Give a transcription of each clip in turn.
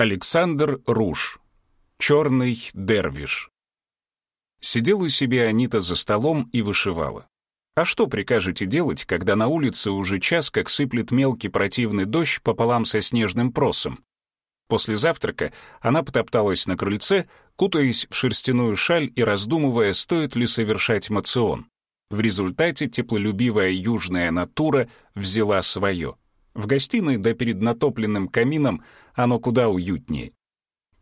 Александр Руш. Черный дервиш. Сидела себе Анита за столом и вышивала. А что прикажете делать, когда на улице уже час как сыплет мелкий противный дождь пополам со снежным просом? После завтрака она потопталась на крыльце, кутаясь в шерстяную шаль и раздумывая, стоит ли совершать мацион. В результате теплолюбивая южная натура взяла свое. В гостиной да перед натопленным камином оно куда уютнее.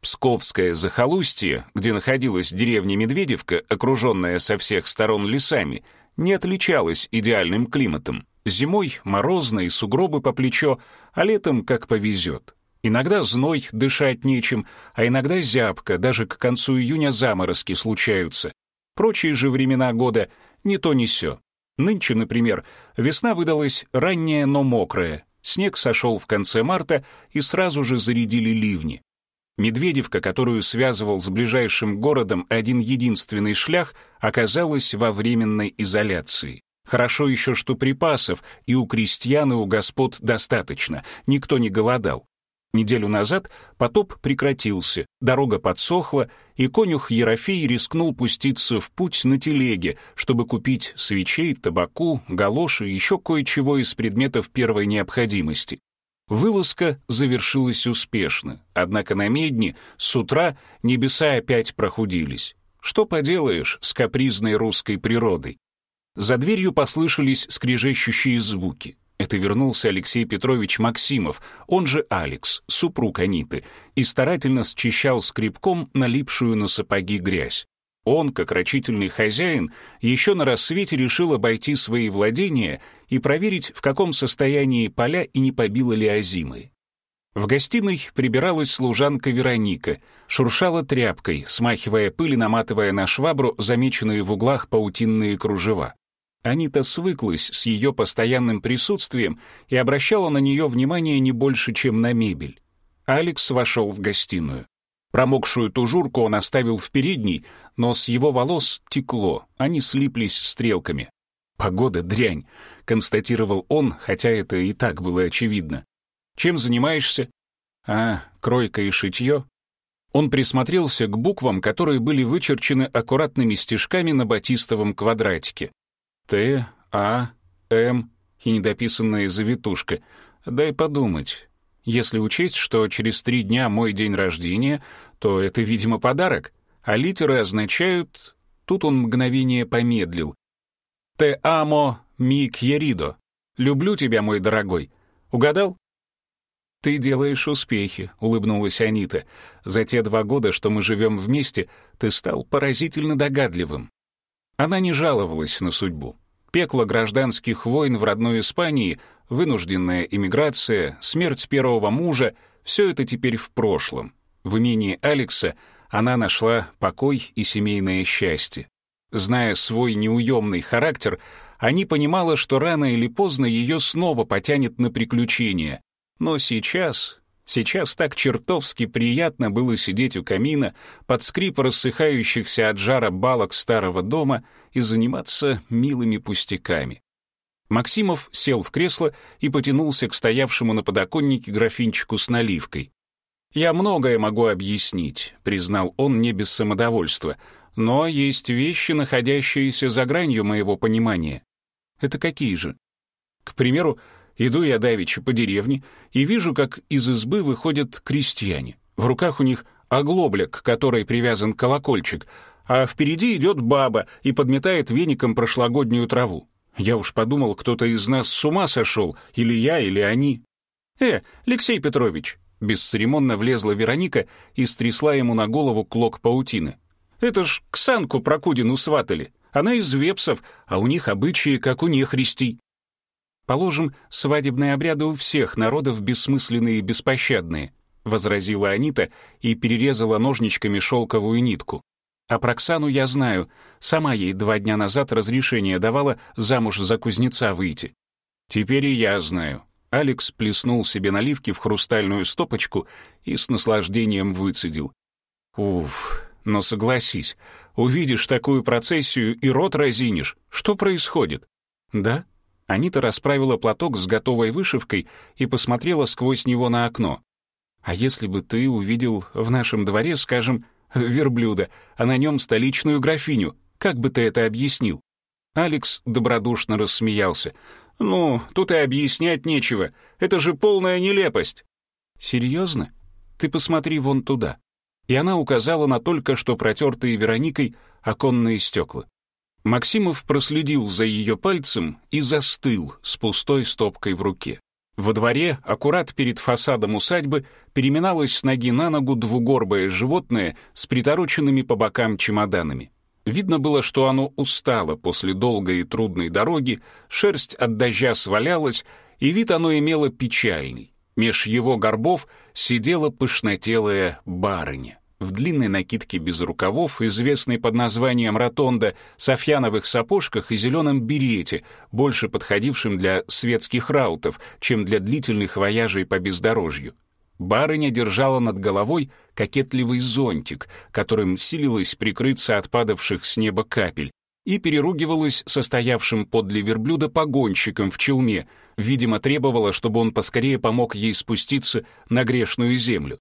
Псковское захолустье, где находилась деревня Медведевка, окруженная со всех сторон лесами, не отличалось идеальным климатом. Зимой морозно и сугробы по плечо, а летом как повезет. Иногда зной, дышать нечем, а иногда зябко, даже к концу июня заморозки случаются. Прочие же времена года не то ни сё. Нынче, например, весна выдалась ранняя, но мокрая, снег сошел в конце марта и сразу же зарядили ливни. Медведевка, которую связывал с ближайшим городом один единственный шлях, оказалась во временной изоляции. Хорошо еще, что припасов и у крестьян, и у господ достаточно, никто не голодал. Неделю назад потоп прекратился, дорога подсохла, и конюх Ерофей рискнул пуститься в путь на телеге, чтобы купить свечей, табаку, галоши и еще кое-чего из предметов первой необходимости. Вылазка завершилась успешно, однако на медне с утра небеса опять прохудились. Что поделаешь с капризной русской природой? За дверью послышались скрежещущие звуки. Это вернулся Алексей Петрович Максимов, он же Алекс, супруг Аниты, и старательно счищал скребком налипшую на сапоги грязь. Он, как рачительный хозяин, еще на рассвете решил обойти свои владения и проверить, в каком состоянии поля и не побило ли озимы. В гостиной прибиралась служанка Вероника, шуршала тряпкой, смахивая пыль и наматывая на швабру замеченные в углах паутинные кружева. Анита свыклась с ее постоянным присутствием и обращала на нее внимание не больше, чем на мебель. Алекс вошел в гостиную. Промокшую тужурку он оставил в передней, но с его волос текло, они слиплись стрелками. «Погода дрянь», — констатировал он, хотя это и так было очевидно. «Чем занимаешься?» «А, кройка и шитье?» Он присмотрелся к буквам, которые были вычерчены аккуратными стежками на батистовом квадратике. Т, А, М и недописанная завитушка. Дай подумать. Если учесть, что через три дня мой день рождения, то это, видимо, подарок, а литеры означают... Тут он мгновение помедлил. «Те амо ми кьеридо». «Люблю тебя, мой дорогой». Угадал? «Ты делаешь успехи», — улыбнулась Анита. «За те два года, что мы живем вместе, ты стал поразительно догадливым. Она не жаловалась на судьбу. Пекло гражданских войн в родной Испании, вынужденная эмиграция, смерть первого мужа — все это теперь в прошлом. В имении Алекса она нашла покой и семейное счастье. Зная свой неуемный характер, они понимала, что рано или поздно ее снова потянет на приключения. Но сейчас Сейчас так чертовски приятно было сидеть у камина под скрип рассыхающихся от жара балок старого дома и заниматься милыми пустяками. Максимов сел в кресло и потянулся к стоявшему на подоконнике графинчику с наливкой. «Я многое могу объяснить», — признал он не без самодовольства, «но есть вещи, находящиеся за гранью моего понимания». «Это какие же?» «К примеру, Иду я давеча по деревне и вижу, как из избы выходят крестьяне. В руках у них оглобля, к которой привязан колокольчик, а впереди идет баба и подметает веником прошлогоднюю траву. Я уж подумал, кто-то из нас с ума сошел, или я, или они. «Э, Алексей Петрович!» Бесцеремонно влезла Вероника и стрясла ему на голову клок паутины. «Это ж Ксанку Прокудину сватали. Она из вепсов, а у них обычаи, как у нехристей. Положим, свадебные обряды у всех народов бессмысленные и беспощадные, возразила Анита и перерезала ножничками шелковую нитку. А про Оксану я знаю, сама ей два дня назад разрешение давала замуж за кузнеца выйти. Теперь и я знаю. Алекс плеснул себе наливки в хрустальную стопочку и с наслаждением выцедил. Уф, но согласись, увидишь такую процессию и рот разинешь. Что происходит? Да? Анита расправила платок с готовой вышивкой и посмотрела сквозь него на окно. А если бы ты увидел в нашем дворе, скажем, верблюда, а на нем столичную графиню, как бы ты это объяснил?» Алекс добродушно рассмеялся. «Ну, тут и объяснять нечего. Это же полная нелепость». «Серьезно? Ты посмотри вон туда». И она указала на только что протертые Вероникой оконные стекла. Максимов проследил за ее пальцем и застыл с пустой стопкой в руке. Во дворе, аккурат перед фасадом усадьбы, переминалось с ноги на ногу двугорбое животное с притороченными по бокам чемоданами. Видно было, что оно устало после долгой и трудной дороги, шерсть от дождя свалялась, и вид оно имело печальный. Меж его горбов сидела пышнотелая барыня в длинной накидке без рукавов, известной под названием ротонда, софьяновых сапожках и зеленом берете, больше подходившим для светских раутов, чем для длительных вояжей по бездорожью. Барыня держала над головой кокетливый зонтик, которым силилась прикрыться от падавших с неба капель, и переругивалась состоявшим подле верблюда погонщиком в челме, видимо, требовала, чтобы он поскорее помог ей спуститься на грешную землю.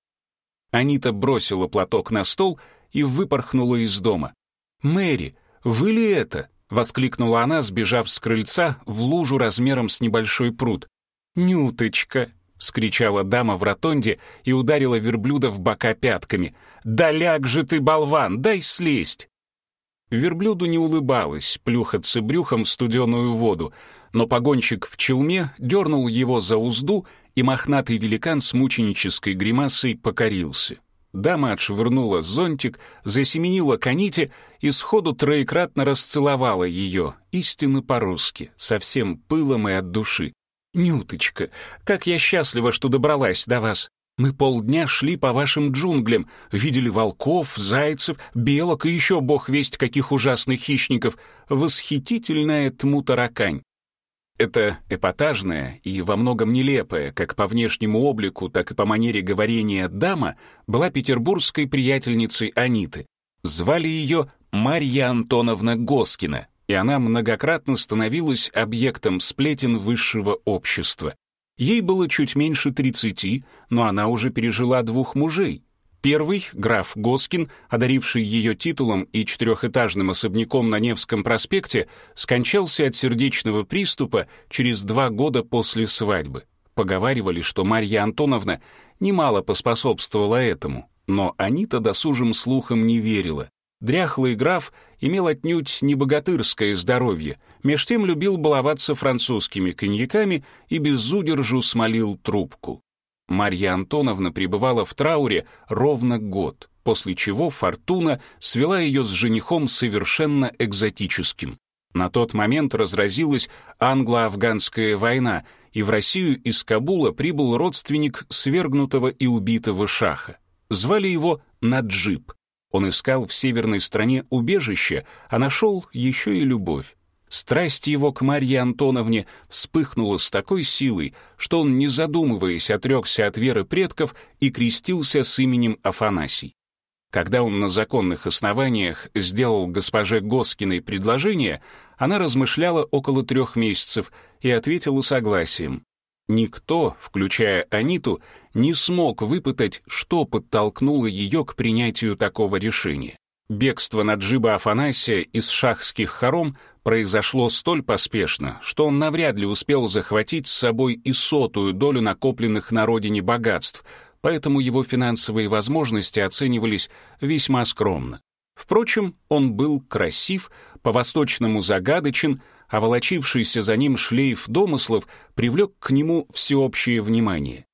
Анита бросила платок на стол и выпорхнула из дома. «Мэри, вы ли это?» — воскликнула она, сбежав с крыльца в лужу размером с небольшой пруд. «Нюточка!» — скричала дама в ротонде и ударила верблюда в бока пятками. «Да ляг же ты, болван, дай слезть!» Верблюду не улыбалось плюхаться брюхом в студеную воду, но погонщик в челме дернул его за узду и мохнатый великан с мученической гримасой покорился. Дама отшвырнула зонтик, засеменила коните и сходу троекратно расцеловала ее, истинно по-русски, со всем пылом и от души. «Нюточка, как я счастлива, что добралась до вас! Мы полдня шли по вашим джунглям, видели волков, зайцев, белок и еще бог весть каких ужасных хищников. Восхитительная тму-таракань. Это эпатажная и во многом нелепая, как по внешнему облику, так и по манере говорения дама, была петербургской приятельницей Аниты. Звали ее Марья Антоновна Госкина, и она многократно становилась объектом сплетен высшего общества. Ей было чуть меньше тридцати, но она уже пережила двух мужей, Первый, граф Госкин, одаривший ее титулом и четырехэтажным особняком на Невском проспекте, скончался от сердечного приступа через два года после свадьбы. Поговаривали, что Марья Антоновна немало поспособствовала этому, но Анита досужим слухам не верила. Дряхлый граф имел отнюдь не богатырское здоровье, меж тем любил баловаться французскими коньяками и без удержу смолил трубку. Марья Антоновна пребывала в трауре ровно год, после чего Фортуна свела ее с женихом совершенно экзотическим. На тот момент разразилась англо-афганская война, и в Россию из Кабула прибыл родственник свергнутого и убитого шаха. Звали его Наджиб. Он искал в северной стране убежище, а нашел еще и любовь. Страсть его к Марье Антоновне вспыхнула с такой силой, что он, не задумываясь, отрекся от веры предков и крестился с именем Афанасий. Когда он на законных основаниях сделал госпоже Госкиной предложение, она размышляла около трех месяцев и ответила согласием. Никто, включая Аниту, не смог выпытать, что подтолкнуло ее к принятию такого решения. Бегство Наджиба Афанасия из шахских хором произошло столь поспешно, что он навряд ли успел захватить с собой и сотую долю накопленных на родине богатств, поэтому его финансовые возможности оценивались весьма скромно. Впрочем, он был красив, по-восточному загадочен, а волочившийся за ним шлейф домыслов привлек к нему всеобщее внимание.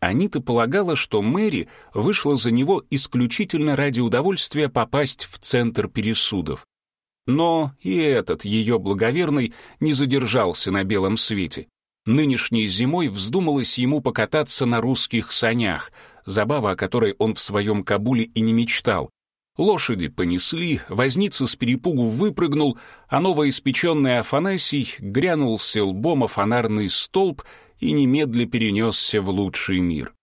Анита полагала, что Мэри вышла за него исключительно ради удовольствия попасть в центр пересудов. Но и этот ее благоверный не задержался на белом свете. Нынешней зимой вздумалось ему покататься на русских санях, забава о которой он в своем Кабуле и не мечтал. Лошади понесли, возница с перепугу выпрыгнул, а новоиспеченный Афанасий грянулся лбом о фонарный столб и немедля перенесся в лучший мир.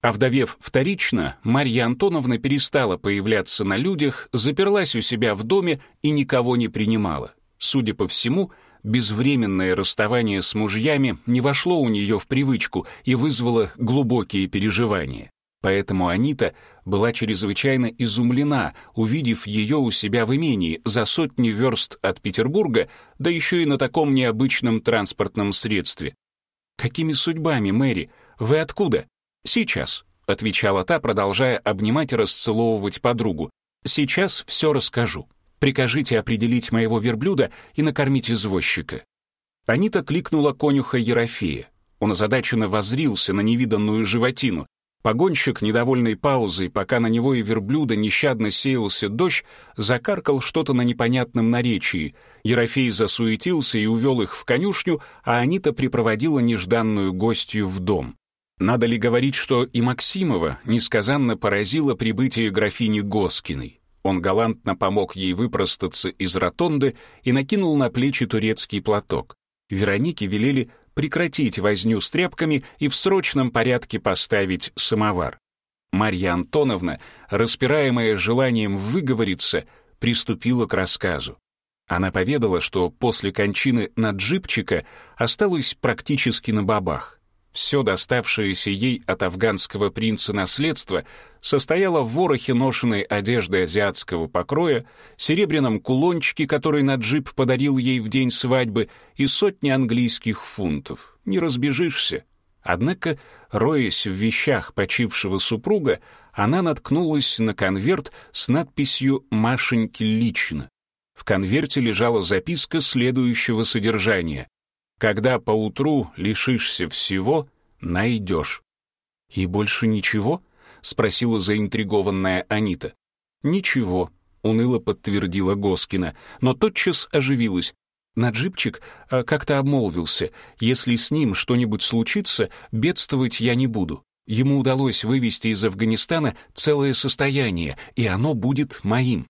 Овдовев вторично, Марья Антоновна перестала появляться на людях, заперлась у себя в доме и никого не принимала. Судя по всему, безвременное расставание с мужьями не вошло у нее в привычку и вызвало глубокие переживания. Поэтому Анита была чрезвычайно изумлена, увидев ее у себя в имении за сотни верст от Петербурга, да еще и на таком необычном транспортном средстве. «Какими судьбами, Мэри? Вы откуда?» «Сейчас», — отвечала та, продолжая обнимать и расцеловывать подругу. «Сейчас все расскажу. Прикажите определить моего верблюда и накормить извозчика». Анита кликнула конюха Ерофея. Он озадаченно возрился на невиданную животину. Погонщик, недовольной паузой, пока на него и верблюда нещадно сеялся дождь, закаркал что-то на непонятном наречии. Ерофей засуетился и увел их в конюшню, а Анита припроводила нежданную гостью в дом. Надо ли говорить, что и Максимова несказанно поразило прибытие графини Госкиной. Он галантно помог ей выпростаться из ротонды и накинул на плечи турецкий платок. Веронике велели прекратить возню с тряпками и в срочном порядке поставить самовар. Марья Антоновна, распираемая желанием выговориться, приступила к рассказу. Она поведала, что после кончины Наджибчика осталась практически на бабах. Все доставшееся ей от афганского принца наследство состояло в ворохе ношенной одежды азиатского покроя, серебряном кулончике, который Наджиб подарил ей в день свадьбы, и сотни английских фунтов. Не разбежишься. Однако, роясь в вещах почившего супруга, она наткнулась на конверт с надписью «Машеньке лично». В конверте лежала записка следующего содержания. Когда поутру лишишься всего, найдешь. «И больше ничего?» — спросила заинтригованная Анита. «Ничего», — уныло подтвердила Госкина, но тотчас оживилась. Наджибчик а, как-то обмолвился, если с ним что-нибудь случится, бедствовать я не буду. Ему удалось вывести из Афганистана целое состояние, и оно будет моим.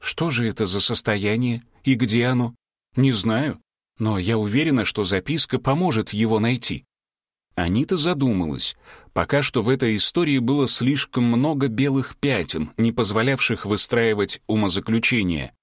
Что же это за состояние и где оно? Не знаю, но я уверена, что записка поможет его найти». Анита задумалась. Пока что в этой истории было слишком много белых пятен, не позволявших выстраивать умозаключения.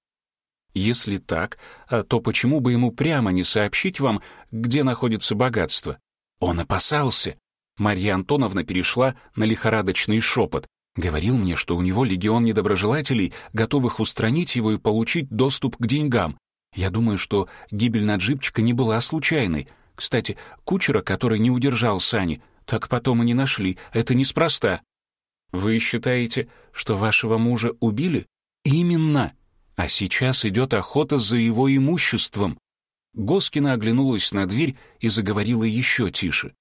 Если так, а то почему бы ему прямо не сообщить вам, где находится богатство? Он опасался. Марья Антоновна перешла на лихорадочный шепот. Говорил мне, что у него легион недоброжелателей, готовых устранить его и получить доступ к деньгам. Я думаю, что гибель Наджибчика не была случайной. Кстати, кучера, который не удержал сани, так потом и не нашли. Это неспроста. Вы считаете, что вашего мужа убили? Именно. А сейчас идет охота за его имуществом. Госкина оглянулась на дверь и заговорила еще тише.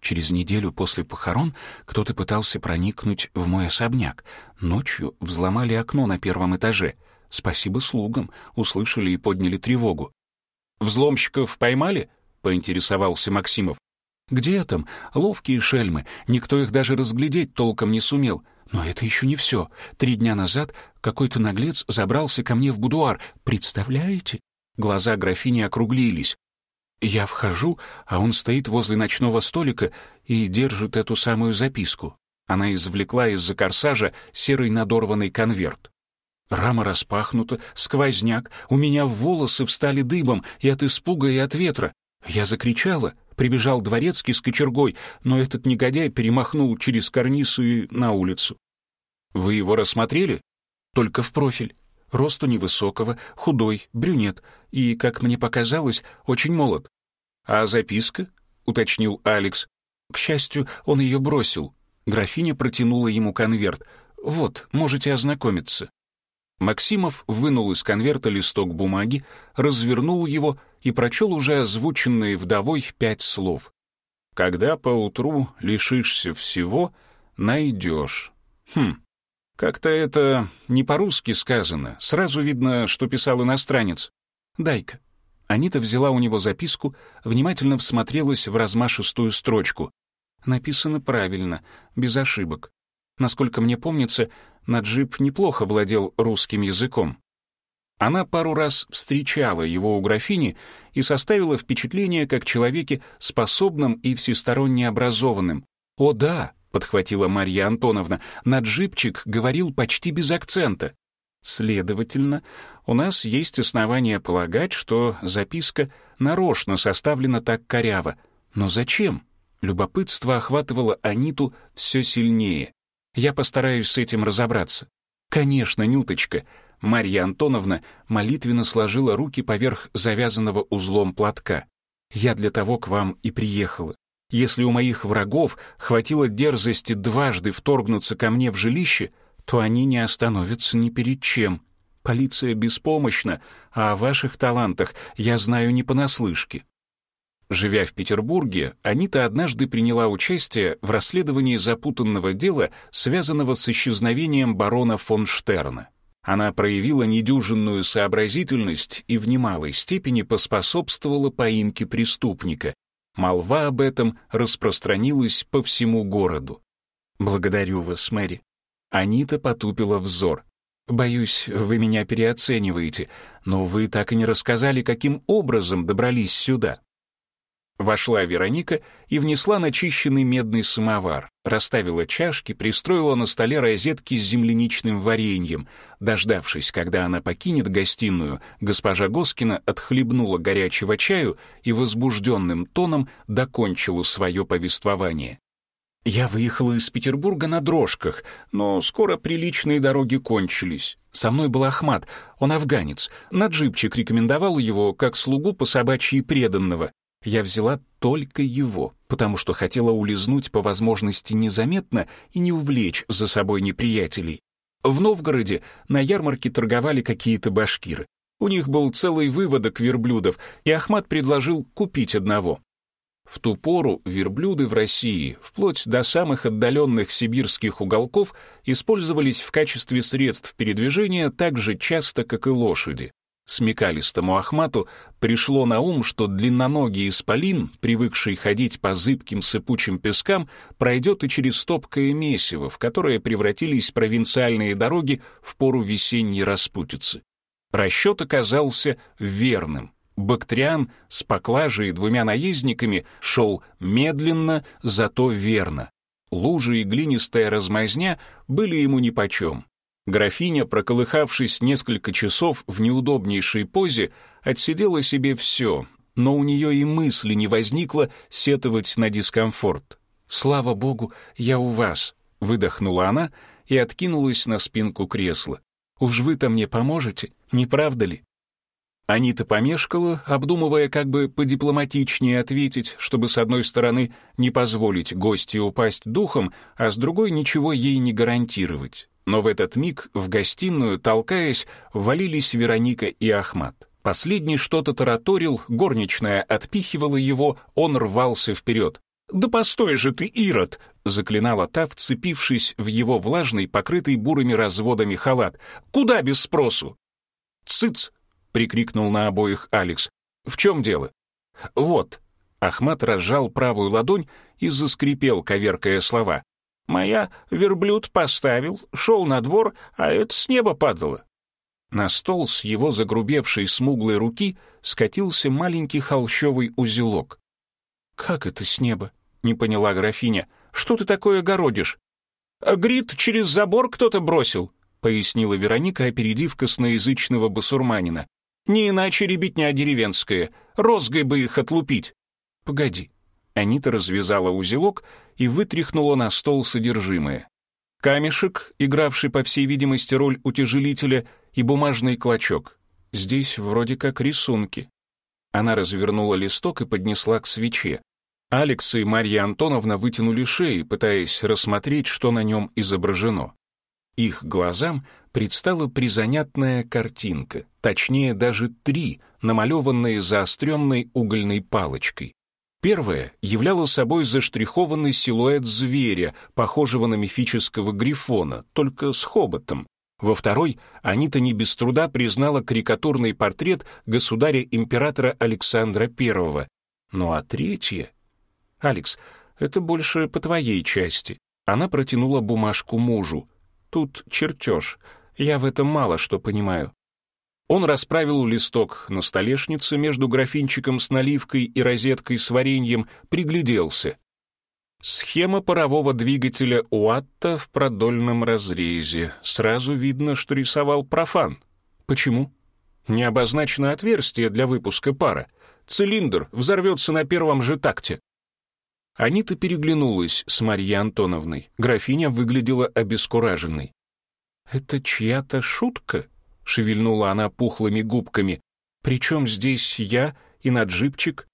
Через неделю после похорон кто-то пытался проникнуть в мой особняк. Ночью взломали окно на первом этаже — Спасибо слугам, услышали и подняли тревогу. «Взломщиков поймали?» — поинтересовался Максимов. «Где там? Ловкие шельмы. Никто их даже разглядеть толком не сумел. Но это еще не все. Три дня назад какой-то наглец забрался ко мне в будуар. Представляете?» Глаза графини округлились. Я вхожу, а он стоит возле ночного столика и держит эту самую записку. Она извлекла из-за корсажа серый надорванный конверт. Рама распахнута, сквозняк, у меня волосы встали дыбом и от испуга, и от ветра. Я закричала, прибежал дворецкий с кочергой, но этот негодяй перемахнул через карнису и на улицу. Вы его рассмотрели? Только в профиль. Росту невысокого, худой, брюнет и, как мне показалось, очень молод. А записка? — уточнил Алекс. К счастью, он ее бросил. Графиня протянула ему конверт. «Вот, можете ознакомиться». Максимов вынул из конверта листок бумаги, развернул его и прочел уже озвученные вдовой пять слов. «Когда поутру лишишься всего, найдешь». Хм, как-то это не по-русски сказано. Сразу видно, что писал иностранец. «Дай-ка». Анита взяла у него записку, внимательно всмотрелась в размашистую строчку. Написано правильно, без ошибок. Насколько мне помнится, Наджиб неплохо владел русским языком. Она пару раз встречала его у графини и составила впечатление как человеке способном и всесторонне образованным. «О да», — подхватила Марья Антоновна, Наджибчик говорил почти без акцента. Следовательно, у нас есть основания полагать, что записка нарочно составлена так коряво. Но зачем? Любопытство охватывало Аниту все сильнее. Я постараюсь с этим разобраться». «Конечно, Нюточка». Марья Антоновна молитвенно сложила руки поверх завязанного узлом платка. «Я для того к вам и приехала. Если у моих врагов хватило дерзости дважды вторгнуться ко мне в жилище, то они не остановятся ни перед чем. Полиция беспомощна, а о ваших талантах я знаю не понаслышке. Живя в Петербурге, Анита однажды приняла участие в расследовании запутанного дела, связанного с исчезновением барона фон Штерна. Она проявила недюжинную сообразительность и в немалой степени поспособствовала поимке преступника. Молва об этом распространилась по всему городу. «Благодарю вас, Мэри». Анита потупила взор. «Боюсь, вы меня переоцениваете, но вы так и не рассказали, каким образом добрались сюда». Вошла Вероника и внесла начищенный медный самовар, расставила чашки, пристроила на столе розетки с земляничным вареньем. Дождавшись, когда она покинет гостиную, госпожа Госкина отхлебнула горячего чаю и возбужденным тоном докончила свое повествование. «Я выехала из Петербурга на дрожках, но скоро приличные дороги кончились. Со мной был Ахмат, он афганец. На джипчик рекомендовал его как слугу по собачьи преданного. Я взяла только его, потому что хотела улизнуть по возможности незаметно и не увлечь за собой неприятелей. В Новгороде на ярмарке торговали какие-то башкиры. У них был целый выводок верблюдов, и Ахмат предложил купить одного. В ту пору верблюды в России, вплоть до самых отдаленных сибирских уголков, использовались в качестве средств передвижения так же часто, как и лошади. Смекалистому Ахмату пришло на ум, что длинноногий исполин, привыкший ходить по зыбким сыпучим пескам, пройдет и через топкое месиво, в которое превратились провинциальные дороги в пору весенней распутицы. Расчет оказался верным. Бактриан с поклажей и двумя наездниками шел медленно, зато верно. Лужи и глинистая размазня были ему нипочем. Графиня, проколыхавшись несколько часов в неудобнейшей позе, отсидела себе все, но у нее и мысли не возникло сетовать на дискомфорт. «Слава богу, я у вас», — выдохнула она и откинулась на спинку кресла. «Уж вы-то мне поможете, не правда ли?» Анита помешкала, обдумывая, как бы подипломатичнее ответить, чтобы с одной стороны не позволить гостю упасть духом, а с другой ничего ей не гарантировать. Но в этот миг в гостиную, толкаясь, валились Вероника и Ахмат. Последний что-то тараторил, горничная отпихивала его, он рвался вперед. «Да постой же ты, Ирод!» — заклинала та, вцепившись в его влажный, покрытый бурыми разводами халат. «Куда без спросу?» «Цыц!» — прикрикнул на обоих Алекс. «В чем дело?» «Вот». Ахмат разжал правую ладонь и заскрипел, коверкая слова. Моя верблюд поставил, шел на двор, а это с неба падало. На стол с его загрубевшей смуглой руки скатился маленький холщовый узелок. «Как это с неба?» — не поняла графиня. «Что ты такое городишь?» «Грит через забор кто-то бросил», — пояснила Вероника, опередив косноязычного басурманина. «Не иначе ребятня деревенская. Розгой бы их отлупить». «Погоди, Анита развязала узелок и вытряхнула на стол содержимое. Камешек, игравший, по всей видимости, роль утяжелителя, и бумажный клочок. Здесь вроде как рисунки. Она развернула листок и поднесла к свече. Алекс и Марья Антоновна вытянули шеи, пытаясь рассмотреть, что на нем изображено. Их глазам предстала призанятная картинка, точнее даже три, намалеванные заостренной угольной палочкой. Первое являло собой заштрихованный силуэт зверя, похожего на мифического грифона, только с хоботом. Во второй Анита не без труда признала карикатурный портрет государя-императора Александра I. Ну а третье... «Алекс, это больше по твоей части». Она протянула бумажку мужу. «Тут чертеж. Я в этом мало что понимаю. Он расправил листок на столешнице между графинчиком с наливкой и розеткой с вареньем, пригляделся. Схема парового двигателя Уатта в продольном разрезе. Сразу видно, что рисовал профан. Почему? Не обозначено отверстие для выпуска пара. Цилиндр взорвется на первом же такте. Анита переглянулась с Марьей Антоновной. Графиня выглядела обескураженной. «Это чья-то шутка?» — шевельнула она пухлыми губками. «Причем здесь я и наджипчик?»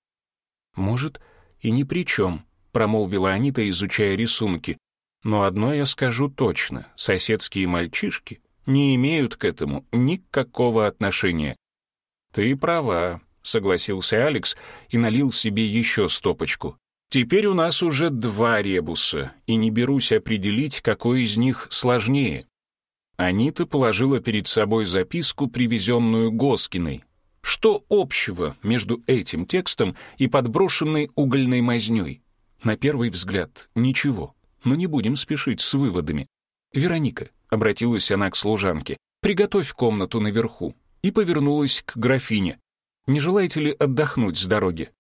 «Может, и ни при чем», — промолвила Анита, изучая рисунки. «Но одно я скажу точно. Соседские мальчишки не имеют к этому никакого отношения». «Ты права», — согласился Алекс и налил себе еще стопочку. «Теперь у нас уже два ребуса, и не берусь определить, какой из них сложнее». Анита положила перед собой записку, привезенную Госкиной. Что общего между этим текстом и подброшенной угольной мазнёй? На первый взгляд, ничего. Но не будем спешить с выводами. «Вероника», — обратилась она к служанке, — «приготовь комнату наверху». И повернулась к графине. «Не желаете ли отдохнуть с дороги?»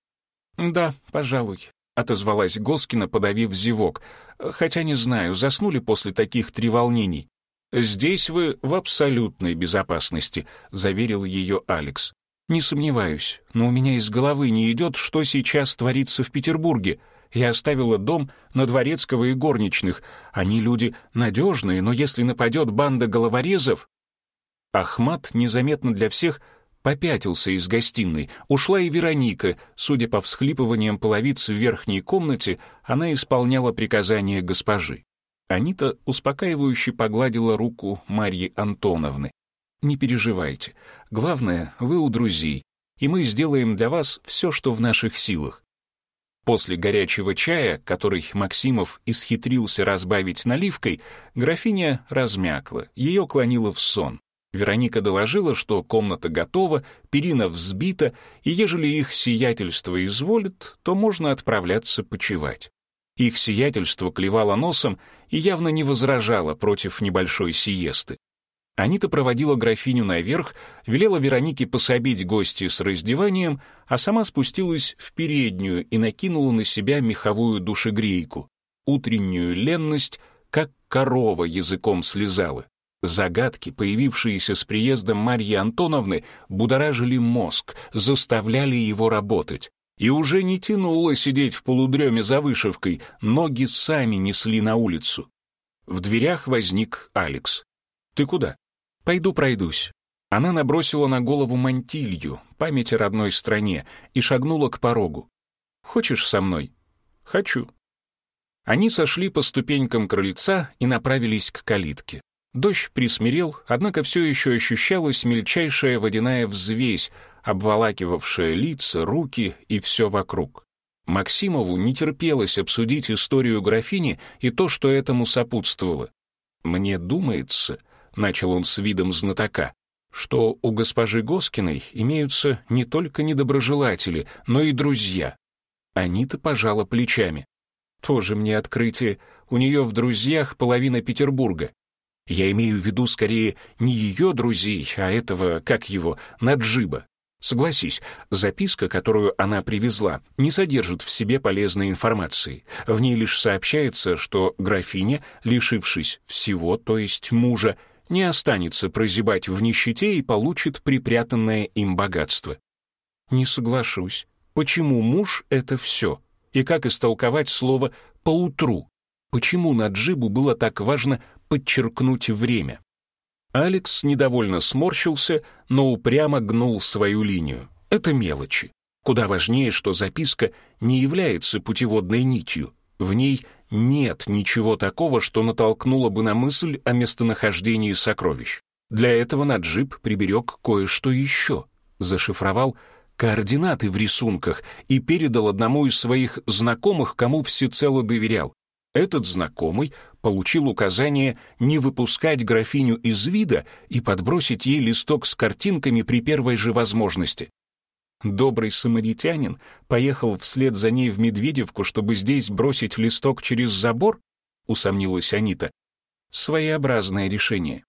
«Да, пожалуй», — отозвалась Госкина, подавив зевок. «Хотя не знаю, заснули после таких треволнений. «Здесь вы в абсолютной безопасности», — заверил ее Алекс. «Не сомневаюсь, но у меня из головы не идет, что сейчас творится в Петербурге. Я оставила дом на Дворецкого и горничных. Они люди надежные, но если нападет банда головорезов...» Ахмат незаметно для всех попятился из гостиной. Ушла и Вероника. Судя по всхлипываниям половиц в верхней комнате, она исполняла приказания госпожи. Анита успокаивающе погладила руку Марьи Антоновны. «Не переживайте. Главное, вы у друзей, и мы сделаем для вас все, что в наших силах». После горячего чая, который Максимов исхитрился разбавить наливкой, графиня размякла, ее клонило в сон. Вероника доложила, что комната готова, перина взбита, и ежели их сиятельство изволит, то можно отправляться почевать. Их сиятельство клевало носом и явно не возражала против небольшой сиесты. Анита проводила графиню наверх, велела Веронике пособить гости с раздеванием, а сама спустилась в переднюю и накинула на себя меховую душегрейку. Утреннюю ленность, как корова языком слезала. Загадки, появившиеся с приездом Марьи Антоновны, будоражили мозг, заставляли его работать. И уже не тянуло сидеть в полудреме за вышивкой, ноги сами несли на улицу. В дверях возник Алекс. «Ты куда?» «Пойду пройдусь». Она набросила на голову мантилью, память о родной стране, и шагнула к порогу. «Хочешь со мной?» «Хочу». Они сошли по ступенькам крыльца и направились к калитке. Дождь присмирел, однако все еще ощущалась мельчайшая водяная взвесь, обволакивавшая лица, руки и все вокруг. Максимову не терпелось обсудить историю графини и то, что этому сопутствовало. «Мне думается», — начал он с видом знатока, что у госпожи Госкиной имеются не только недоброжелатели, но и друзья. Анита пожала плечами. «Тоже мне открытие. У нее в друзьях половина Петербурга. Я имею в виду скорее не ее друзей, а этого, как его, Наджиба. Согласись, записка, которую она привезла, не содержит в себе полезной информации. В ней лишь сообщается, что графиня, лишившись всего, то есть мужа, не останется прозябать в нищете и получит припрятанное им богатство. Не соглашусь. Почему муж — это все? И как истолковать слово «поутру»? Почему Наджибу было так важно подчеркнуть время? Алекс недовольно сморщился, но упрямо гнул свою линию. Это мелочи. Куда важнее, что записка не является путеводной нитью. В ней нет ничего такого, что натолкнуло бы на мысль о местонахождении сокровищ. Для этого Наджиб приберег кое-что еще. Зашифровал координаты в рисунках и передал одному из своих знакомых, кому всецело доверял. Этот знакомый получил указание не выпускать графиню из вида и подбросить ей листок с картинками при первой же возможности. Добрый самаритянин поехал вслед за ней в Медведевку, чтобы здесь бросить листок через забор? Усомнилась Анита. Своеобразное решение.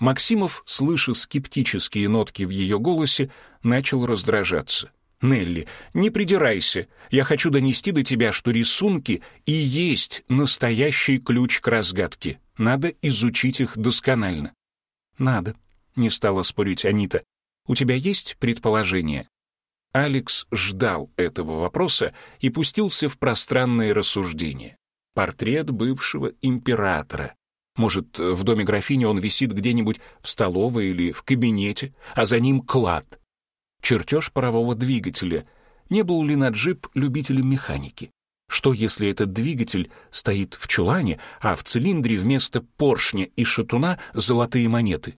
Максимов, слыша скептические нотки в ее голосе, начал раздражаться. Нелли, не придирайся. Я хочу донести до тебя, что рисунки и есть настоящий ключ к разгадке. Надо изучить их досконально. Надо, не стала спорить Анита. У тебя есть предположение? Алекс ждал этого вопроса и пустился в пространные рассуждения. Портрет бывшего императора. Может, в доме графини он висит где-нибудь в столовой или в кабинете, а за ним клад. Чертеж парового двигателя. Не был ли Наджип любителем механики? Что, если этот двигатель стоит в чулане, а в цилиндре вместо поршня и шатуна золотые монеты?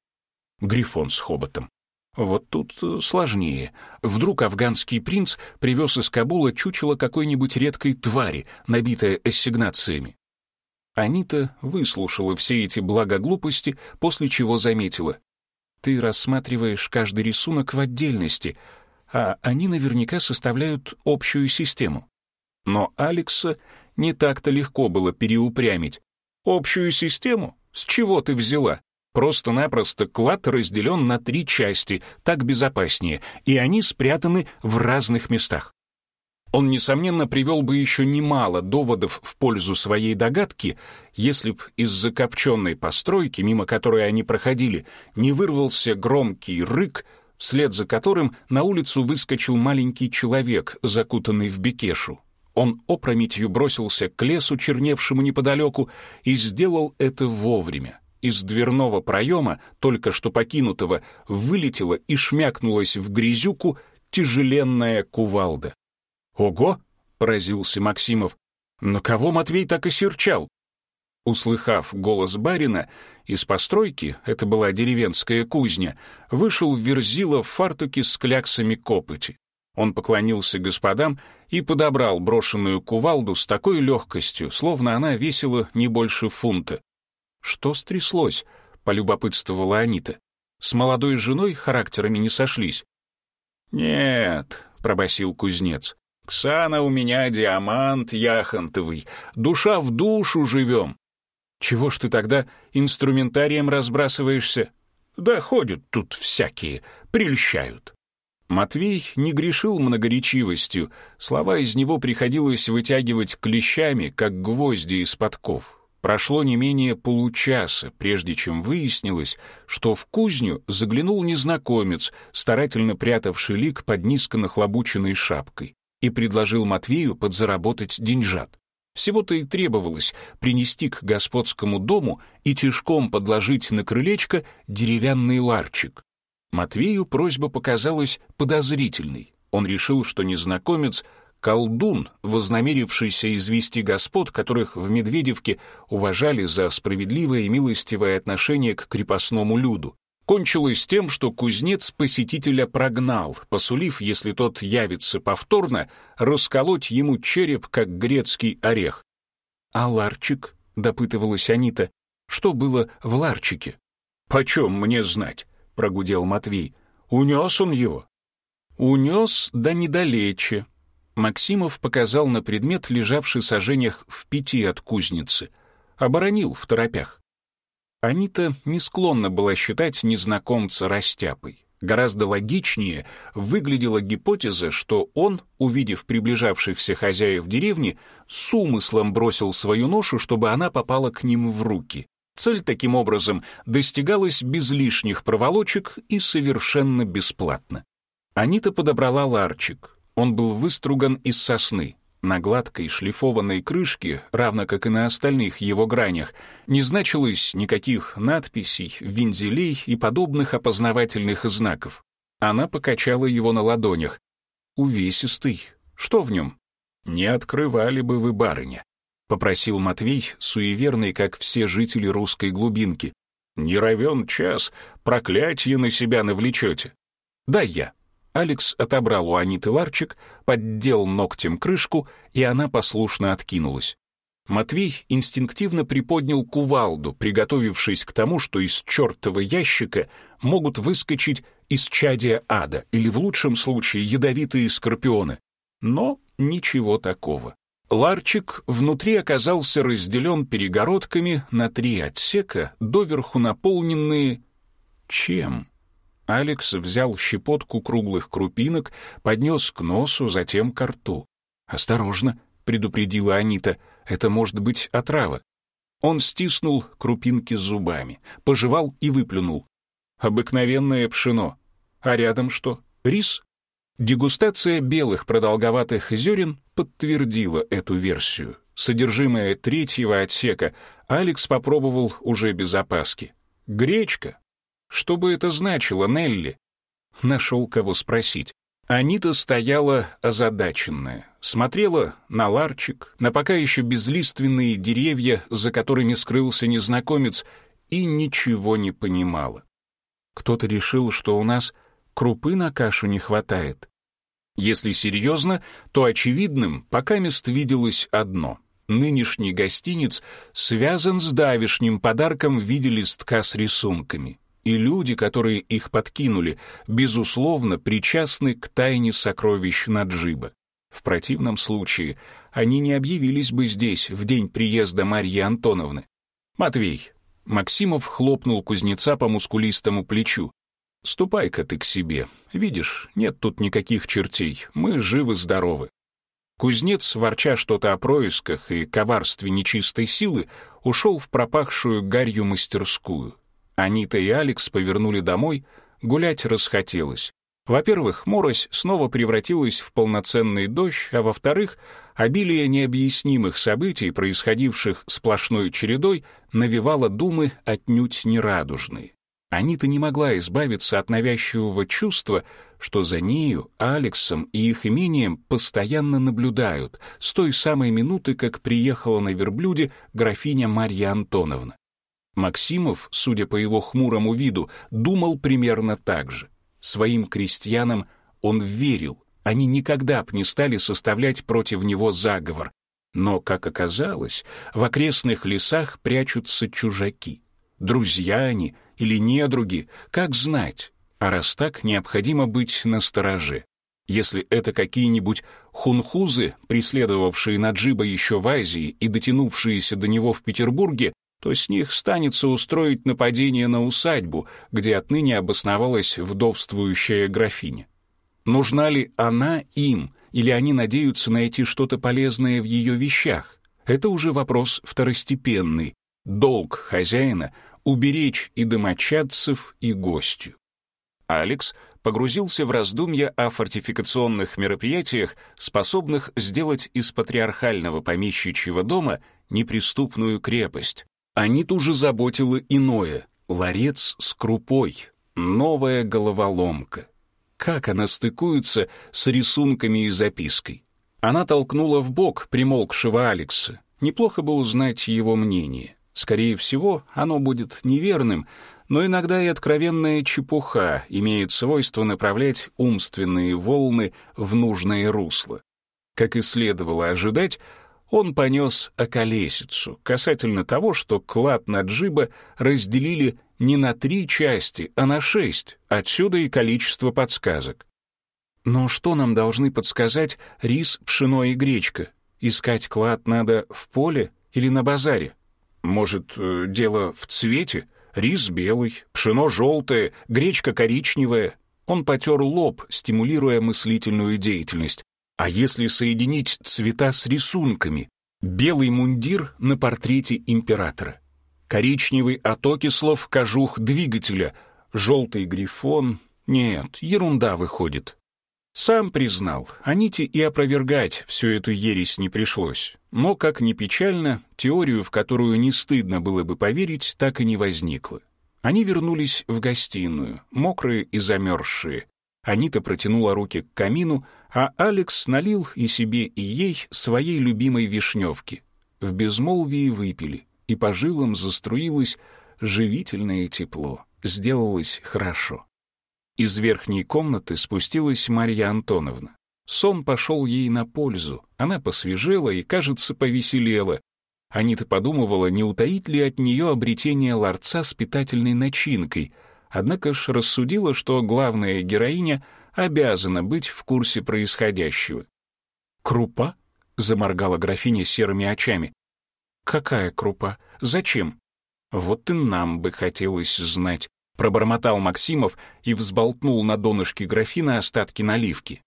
Грифон с хоботом. Вот тут э, сложнее. Вдруг афганский принц привез из Кабула чучело какой-нибудь редкой твари, набитое ассигнациями. Анита выслушала все эти благоглупости, после чего заметила. «Ты рассматриваешь каждый рисунок в отдельности, а они наверняка составляют общую систему». Но Алекса не так-то легко было переупрямить. «Общую систему? С чего ты взяла? Просто-напросто клад разделен на три части, так безопаснее, и они спрятаны в разных местах. Он, несомненно, привел бы еще немало доводов в пользу своей догадки, если б из закопченной постройки, мимо которой они проходили, не вырвался громкий рык, вслед за которым на улицу выскочил маленький человек, закутанный в бекешу. Он опрометью бросился к лесу, черневшему неподалеку, и сделал это вовремя из дверного проема, только что покинутого, вылетела и шмякнулась в грязюку тяжеленная кувалда. «Ого!» — поразился Максимов. «На кого Матвей так и серчал?» Услыхав голос барина, из постройки, это была деревенская кузня, вышел Верзила в фартуке с кляксами копоти. Он поклонился господам и подобрал брошенную кувалду с такой легкостью, словно она весила не больше фунта. «Что стряслось?» — полюбопытствовала Анита. «С молодой женой характерами не сошлись?» «Нет», — пробасил кузнец. «Ксана у меня диамант яхонтовый, душа в душу живем». «Чего ж ты тогда инструментарием разбрасываешься?» «Да ходят тут всякие, прельщают». Матвей не грешил многоречивостью, слова из него приходилось вытягивать клещами, как гвозди из подков. Прошло не менее получаса, прежде чем выяснилось, что в кузню заглянул незнакомец, старательно прятавший лик под низко нахлобученной шапкой, и предложил Матвею подзаработать деньжат. Всего-то и требовалось принести к господскому дому и тишком подложить на крылечко деревянный ларчик. Матвею просьба показалась подозрительной. Он решил, что незнакомец колдун, вознамерившийся извести господ, которых в Медведевке уважали за справедливое и милостивое отношение к крепостному люду. Кончилось тем, что кузнец посетителя прогнал, посулив, если тот явится повторно, расколоть ему череп, как грецкий орех. «А ларчик?» — допытывалась Анита. «Что было в ларчике?» «Почем мне знать?» — прогудел Матвей. «Унес он его?» «Унес, да недалече», Максимов показал на предмет, лежавший в в пяти от кузницы. Оборонил в торопях. Анита не склонна была считать незнакомца растяпой. Гораздо логичнее выглядела гипотеза, что он, увидев приближавшихся хозяев деревни, с умыслом бросил свою ношу, чтобы она попала к ним в руки. Цель таким образом достигалась без лишних проволочек и совершенно бесплатно. Анита подобрала ларчик, он был выструган из сосны. На гладкой шлифованной крышке, равно как и на остальных его гранях, не значилось никаких надписей, вензелей и подобных опознавательных знаков. Она покачала его на ладонях. «Увесистый. Что в нем?» «Не открывали бы вы, барыня», — попросил Матвей, суеверный, как все жители русской глубинки. «Не равен час, проклятие на себя навлечете». «Дай я», Алекс отобрал у Аниты ларчик, поддел ногтем крышку, и она послушно откинулась. Матвей инстинктивно приподнял кувалду, приготовившись к тому, что из чертова ящика могут выскочить из чадия ада или, в лучшем случае, ядовитые скорпионы. Но ничего такого. Ларчик внутри оказался разделен перегородками на три отсека, доверху наполненные... чем? Алекс взял щепотку круглых крупинок, поднес к носу, затем к рту. «Осторожно», — предупредила Анита, — «это может быть отрава». Он стиснул крупинки зубами, пожевал и выплюнул. «Обыкновенное пшено. А рядом что? Рис?» Дегустация белых продолговатых зерен подтвердила эту версию. Содержимое третьего отсека Алекс попробовал уже без опаски. Гречка. Что бы это значило, Нелли? Нашел кого спросить. Анита стояла озадаченная, смотрела на ларчик, на пока еще безлиственные деревья, за которыми скрылся незнакомец, и ничего не понимала. Кто-то решил, что у нас крупы на кашу не хватает. Если серьезно, то очевидным пока мест виделось одно. Нынешний гостиниц связан с давишним подарком в виде листка с рисунками и люди, которые их подкинули, безусловно, причастны к тайне сокровищ Наджиба. В противном случае они не объявились бы здесь в день приезда Марьи Антоновны. «Матвей», — Максимов хлопнул кузнеца по мускулистому плечу, «ступай-ка ты к себе. Видишь, нет тут никаких чертей, мы живы-здоровы». Кузнец, ворча что-то о происках и коварстве нечистой силы, ушел в пропахшую гарью мастерскую. Анита и Алекс повернули домой, гулять расхотелось. Во-первых, морось снова превратилась в полноценный дождь, а во-вторых, обилие необъяснимых событий, происходивших сплошной чередой, навевало думы отнюдь нерадужные. Анита не могла избавиться от навязчивого чувства, что за нею, Алексом и их имением постоянно наблюдают с той самой минуты, как приехала на верблюде графиня Марья Антоновна. Максимов, судя по его хмурому виду, думал примерно так же. Своим крестьянам он верил, они никогда б не стали составлять против него заговор. Но, как оказалось, в окрестных лесах прячутся чужаки. Друзья они или недруги, как знать. А раз так, необходимо быть настороже. Если это какие-нибудь хунхузы, преследовавшие Наджиба еще в Азии и дотянувшиеся до него в Петербурге, то с них станется устроить нападение на усадьбу, где отныне обосновалась вдовствующая графиня. Нужна ли она им, или они надеются найти что-то полезное в ее вещах? Это уже вопрос второстепенный. Долг хозяина — уберечь и домочадцев, и гостю. Алекс погрузился в раздумья о фортификационных мероприятиях, способных сделать из патриархального помещичьего дома неприступную крепость, они тоже заботило иное — ларец с крупой, новая головоломка. Как она стыкуется с рисунками и запиской? Она толкнула в бок примолкшего Алекса. Неплохо бы узнать его мнение. Скорее всего, оно будет неверным, но иногда и откровенная чепуха имеет свойство направлять умственные волны в нужное русло. Как и следовало ожидать, он понес околесицу касательно того, что клад Наджиба разделили не на три части, а на шесть, отсюда и количество подсказок. Но что нам должны подсказать рис, пшено и гречка? Искать клад надо в поле или на базаре? Может, э, дело в цвете? Рис белый, пшено желтое, гречка коричневая. Он потер лоб, стимулируя мыслительную деятельность. А если соединить цвета с рисунками? Белый мундир на портрете императора. Коричневый от окислов кожух двигателя. Желтый грифон. Нет, ерунда выходит. Сам признал, Аните и опровергать всю эту ересь не пришлось. Но, как ни печально, теорию, в которую не стыдно было бы поверить, так и не возникло. Они вернулись в гостиную, мокрые и замерзшие. Анита протянула руки к камину, а Алекс налил и себе, и ей своей любимой вишневки. В безмолвии выпили, и по жилам заструилось живительное тепло. Сделалось хорошо. Из верхней комнаты спустилась Марья Антоновна. Сон пошел ей на пользу. Она посвежела и, кажется, повеселела. Анита подумывала, не утаить ли от нее обретение ларца с питательной начинкой, однако ж рассудила, что главная героиня — обязана быть в курсе происходящего. «Крупа?» — заморгала графиня серыми очами. «Какая крупа? Зачем?» «Вот и нам бы хотелось знать», — пробормотал Максимов и взболтнул на донышке графина остатки наливки.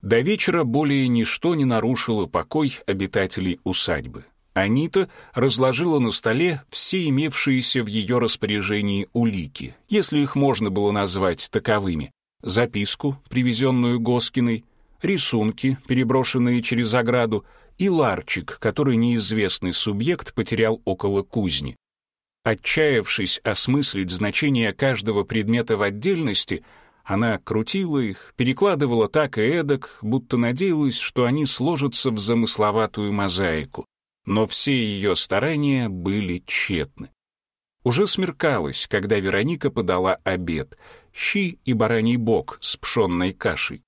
До вечера более ничто не нарушило покой обитателей усадьбы. Анита разложила на столе все имевшиеся в ее распоряжении улики, если их можно было назвать таковыми записку, привезенную Госкиной, рисунки, переброшенные через ограду, и ларчик, который неизвестный субъект потерял около кузни. Отчаявшись осмыслить значение каждого предмета в отдельности, она крутила их, перекладывала так и эдак, будто надеялась, что они сложатся в замысловатую мозаику. Но все ее старания были тщетны. Уже смеркалось, когда Вероника подала обед — щи и бараний бок с пшенной кашей.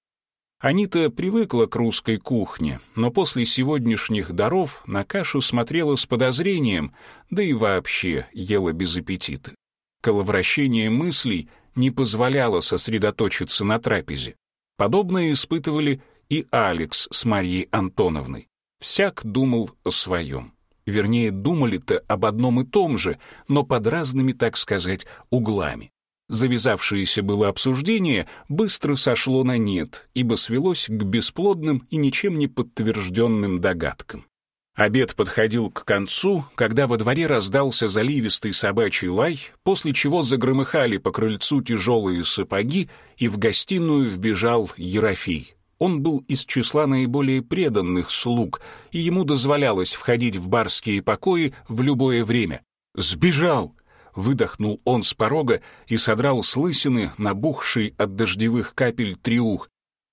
Анита привыкла к русской кухне, но после сегодняшних даров на кашу смотрела с подозрением, да и вообще ела без аппетита. Коловращение мыслей не позволяло сосредоточиться на трапезе. Подобное испытывали и Алекс с Марьей Антоновной. Всяк думал о своем. Вернее, думали-то об одном и том же, но под разными, так сказать, углами. Завязавшееся было обсуждение быстро сошло на нет, ибо свелось к бесплодным и ничем не подтвержденным догадкам. Обед подходил к концу, когда во дворе раздался заливистый собачий лай, после чего загромыхали по крыльцу тяжелые сапоги, и в гостиную вбежал Ерофей. Он был из числа наиболее преданных слуг, и ему дозволялось входить в барские покои в любое время. «Сбежал!» Выдохнул он с порога и содрал с лысины набухший от дождевых капель триух.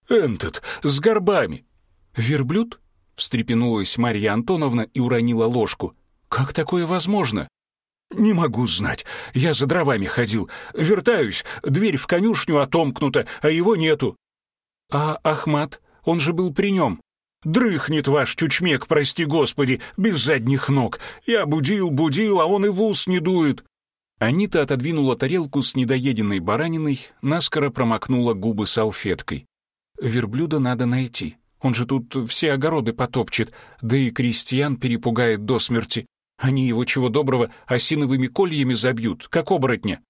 «Энтот, с горбами!» «Верблюд?» — встрепенулась Марья Антоновна и уронила ложку. «Как такое возможно?» «Не могу знать. Я за дровами ходил. Вертаюсь, дверь в конюшню отомкнута, а его нету». «А Ахмат? Он же был при нем». «Дрыхнет ваш чучмек, прости господи, без задних ног. Я будил, будил, а он и в ус не дует». Анита отодвинула тарелку с недоеденной бараниной, наскоро промокнула губы салфеткой. «Верблюда надо найти. Он же тут все огороды потопчет, да и крестьян перепугает до смерти. Они его чего доброго осиновыми кольями забьют, как оборотня».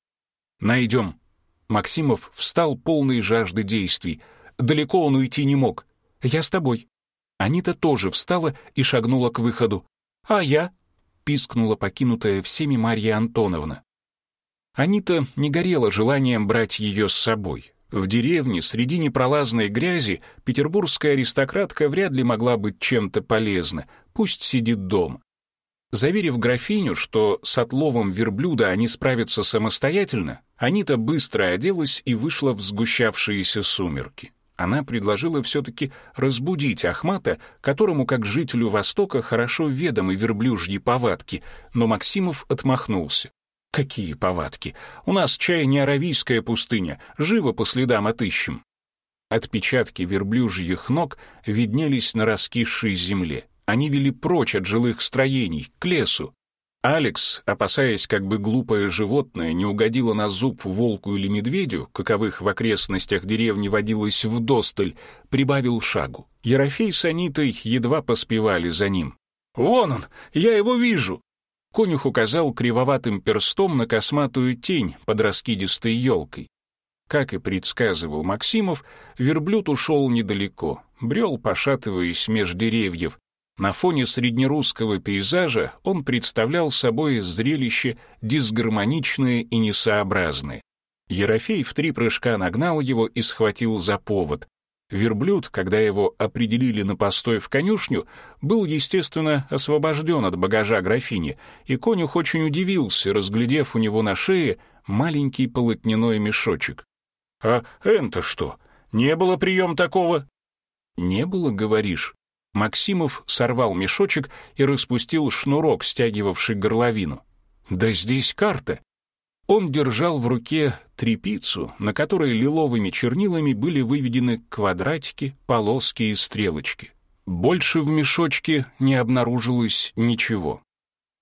«Найдем». Максимов встал полный жажды действий. Далеко он уйти не мог. «Я с тобой». Анита тоже встала и шагнула к выходу. «А я?» — пискнула покинутая всеми Марья Антоновна. Анита не горела желанием брать ее с собой. В деревне, среди непролазной грязи, петербургская аристократка вряд ли могла быть чем-то полезна, пусть сидит дома. Заверив графиню, что с отловом верблюда они справятся самостоятельно, Анита быстро оделась и вышла в сгущавшиеся сумерки. Она предложила все-таки разбудить Ахмата, которому, как жителю Востока, хорошо ведомы верблюжьи повадки, но Максимов отмахнулся. Какие повадки? У нас чай не аравийская пустыня, живо по следам отыщем. Отпечатки верблюжьих ног виднелись на раскисшей земле. Они вели прочь от жилых строений, к лесу. Алекс, опасаясь, как бы глупое животное не угодило на зуб волку или медведю, каковых в окрестностях деревни водилось вдосталь, прибавил шагу. Ерофей с Анитой едва поспевали за ним. «Вон он! Я его вижу!» Конюх указал кривоватым перстом на косматую тень под раскидистой елкой. Как и предсказывал Максимов, верблюд ушел недалеко, брел, пошатываясь меж деревьев. На фоне среднерусского пейзажа он представлял собой зрелище дисгармоничное и несообразное. Ерофей в три прыжка нагнал его и схватил за повод. Верблюд, когда его определили на постой в конюшню, был, естественно, освобожден от багажа графини, и конюх очень удивился, разглядев у него на шее маленький полотняной мешочек. «А это что? Не было прием такого?» «Не было, говоришь?» Максимов сорвал мешочек и распустил шнурок, стягивавший горловину. «Да здесь карта!» Он держал в руке трепицу, на которой лиловыми чернилами были выведены квадратики, полоски и стрелочки. Больше в мешочке не обнаружилось ничего.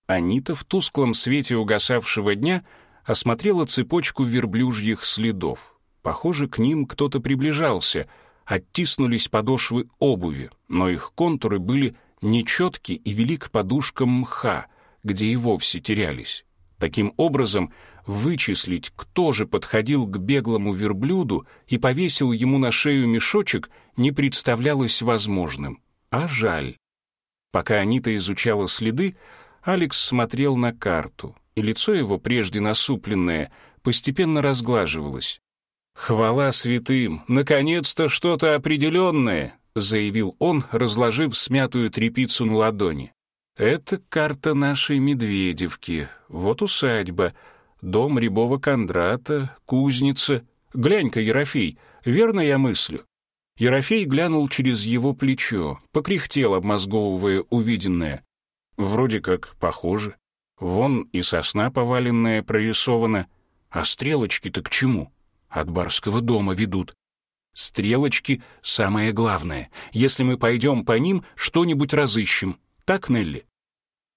Анита в тусклом свете угасавшего дня осмотрела цепочку верблюжьих следов. Похоже, к ним кто-то приближался, оттиснулись подошвы обуви, но их контуры были нечеткие и вели к подушкам мха, где и вовсе терялись. Таким образом, вычислить, кто же подходил к беглому верблюду и повесил ему на шею мешочек, не представлялось возможным. А жаль. Пока Анита изучала следы, Алекс смотрел на карту, и лицо его, прежде насупленное, постепенно разглаживалось. «Хвала святым! Наконец-то что-то определенное!» — заявил он, разложив смятую трепицу на ладони. «Это карта нашей Медведевки. Вот усадьба, дом Рябова Кондрата, кузница. Глянь-ка, Ерофей, верно я мыслю?» Ерофей глянул через его плечо, покряхтел, обмозговывая увиденное. Вроде как похоже. Вон и сосна поваленная прорисована. А стрелочки-то к чему? От барского дома ведут. Стрелочки — самое главное. Если мы пойдем по ним, что-нибудь разыщем. Так, Нелли?»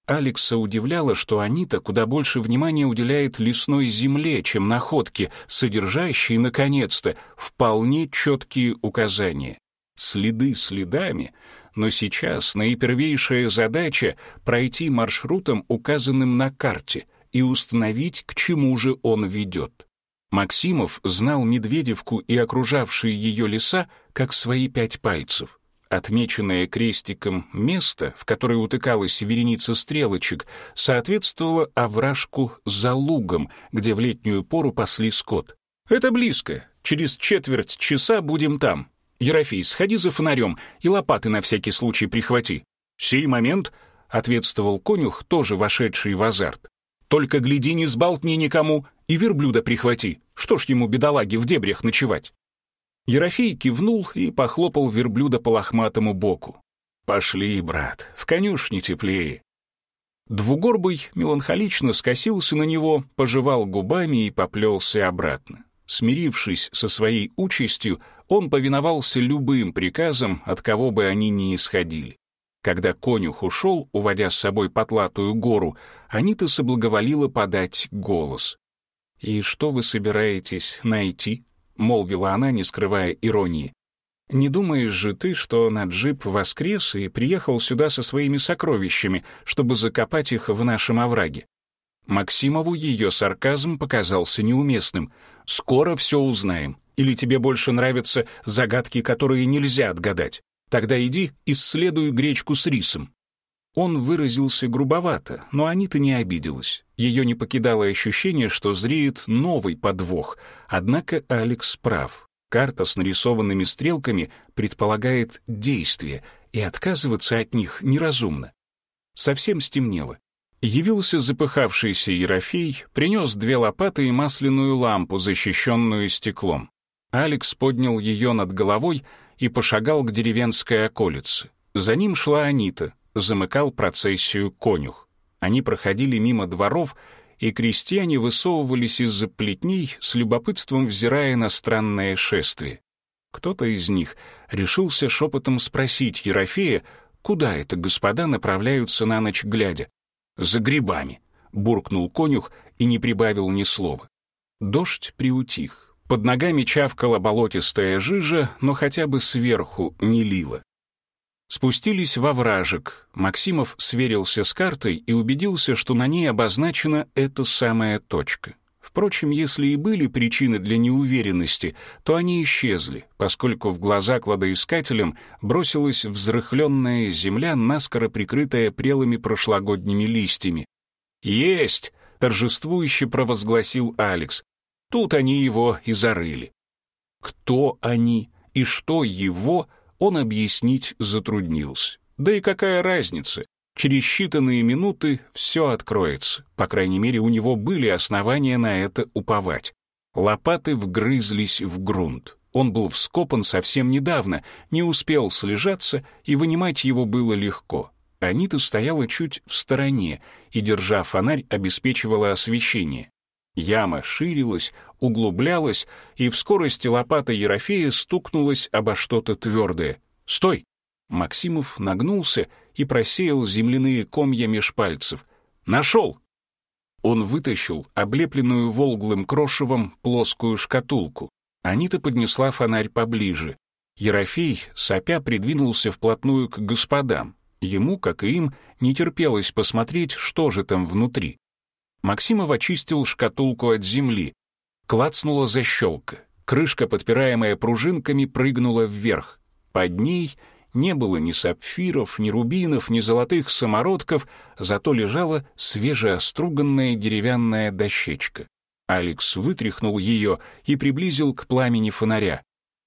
Алекса удивляло, что Анита куда больше внимания уделяет лесной земле, чем находке, содержащей, наконец-то, вполне четкие указания. Следы следами, но сейчас наипервейшая задача — пройти маршрутом, указанным на карте, и установить, к чему же он ведет. Максимов знал Медведевку и окружавшие ее леса как свои пять пальцев. Отмеченное крестиком место, в которое утыкалась вереница стрелочек, соответствовало овражку за лугом, где в летнюю пору пасли скот. «Это близко. Через четверть часа будем там. Ерофей, сходи за фонарем и лопаты на всякий случай прихвати». «Сей момент», — ответствовал конюх, тоже вошедший в азарт. «Только гляди, не сболтни никому и верблюда прихвати. Что ж ему, бедолаге, в дебрях ночевать?» Ерофей кивнул и похлопал верблюда по лохматому боку. «Пошли, брат, в конюшне теплее». Двугорбый меланхолично скосился на него, пожевал губами и поплелся обратно. Смирившись со своей участью, он повиновался любым приказам, от кого бы они ни исходили. Когда конюх ушел, уводя с собой потлатую гору, Анита соблаговолила подать голос. «И что вы собираетесь найти?» Молвила она, не скрывая иронии. «Не думаешь же ты, что Наджип воскрес и приехал сюда со своими сокровищами, чтобы закопать их в нашем овраге?» Максимову ее сарказм показался неуместным. «Скоро все узнаем. Или тебе больше нравятся загадки, которые нельзя отгадать? Тогда иди, исследуй гречку с рисом». Он выразился грубовато, но Анита не обиделась. Ее не покидало ощущение, что зреет новый подвох. Однако Алекс прав. Карта с нарисованными стрелками предполагает действие, и отказываться от них неразумно. Совсем стемнело. Явился запыхавшийся Ерофей, принес две лопаты и масляную лампу, защищенную стеклом. Алекс поднял ее над головой и пошагал к деревенской околице. За ним шла Анита, замыкал процессию конюх. Они проходили мимо дворов, и крестьяне высовывались из-за плетней, с любопытством взирая на странное шествие. Кто-то из них решился шепотом спросить Ерофея, куда это господа направляются на ночь глядя. «За грибами», — буркнул конюх и не прибавил ни слова. Дождь приутих. Под ногами чавкала болотистая жижа, но хотя бы сверху не лила. Спустились во вражек. Максимов сверился с картой и убедился, что на ней обозначена эта самая точка. Впрочем, если и были причины для неуверенности, то они исчезли, поскольку в глаза кладоискателям бросилась взрыхленная земля, наскоро прикрытая прелыми прошлогодними листьями. «Есть!» — торжествующе провозгласил Алекс. Тут они его и зарыли. Кто они и что его — он объяснить затруднился. Да и какая разница? Через считанные минуты все откроется. По крайней мере, у него были основания на это уповать. Лопаты вгрызлись в грунт. Он был вскопан совсем недавно, не успел слежаться, и вынимать его было легко. Анита стояла чуть в стороне и, держа фонарь, обеспечивала освещение. Яма ширилась, углублялась, и в скорости лопата Ерофея стукнулась обо что-то твердое. «Стой!» Максимов нагнулся и просеял земляные комья меж пальцев. «Нашел!» Он вытащил облепленную волглым крошевом плоскую шкатулку. Анита поднесла фонарь поближе. Ерофей, сопя, придвинулся вплотную к господам. Ему, как и им, не терпелось посмотреть, что же там внутри. Максимов очистил шкатулку от земли. Клацнула защелка. Крышка, подпираемая пружинками, прыгнула вверх. Под ней не было ни сапфиров, ни рубинов, ни золотых самородков, зато лежала свежеоструганная деревянная дощечка. Алекс вытряхнул ее и приблизил к пламени фонаря.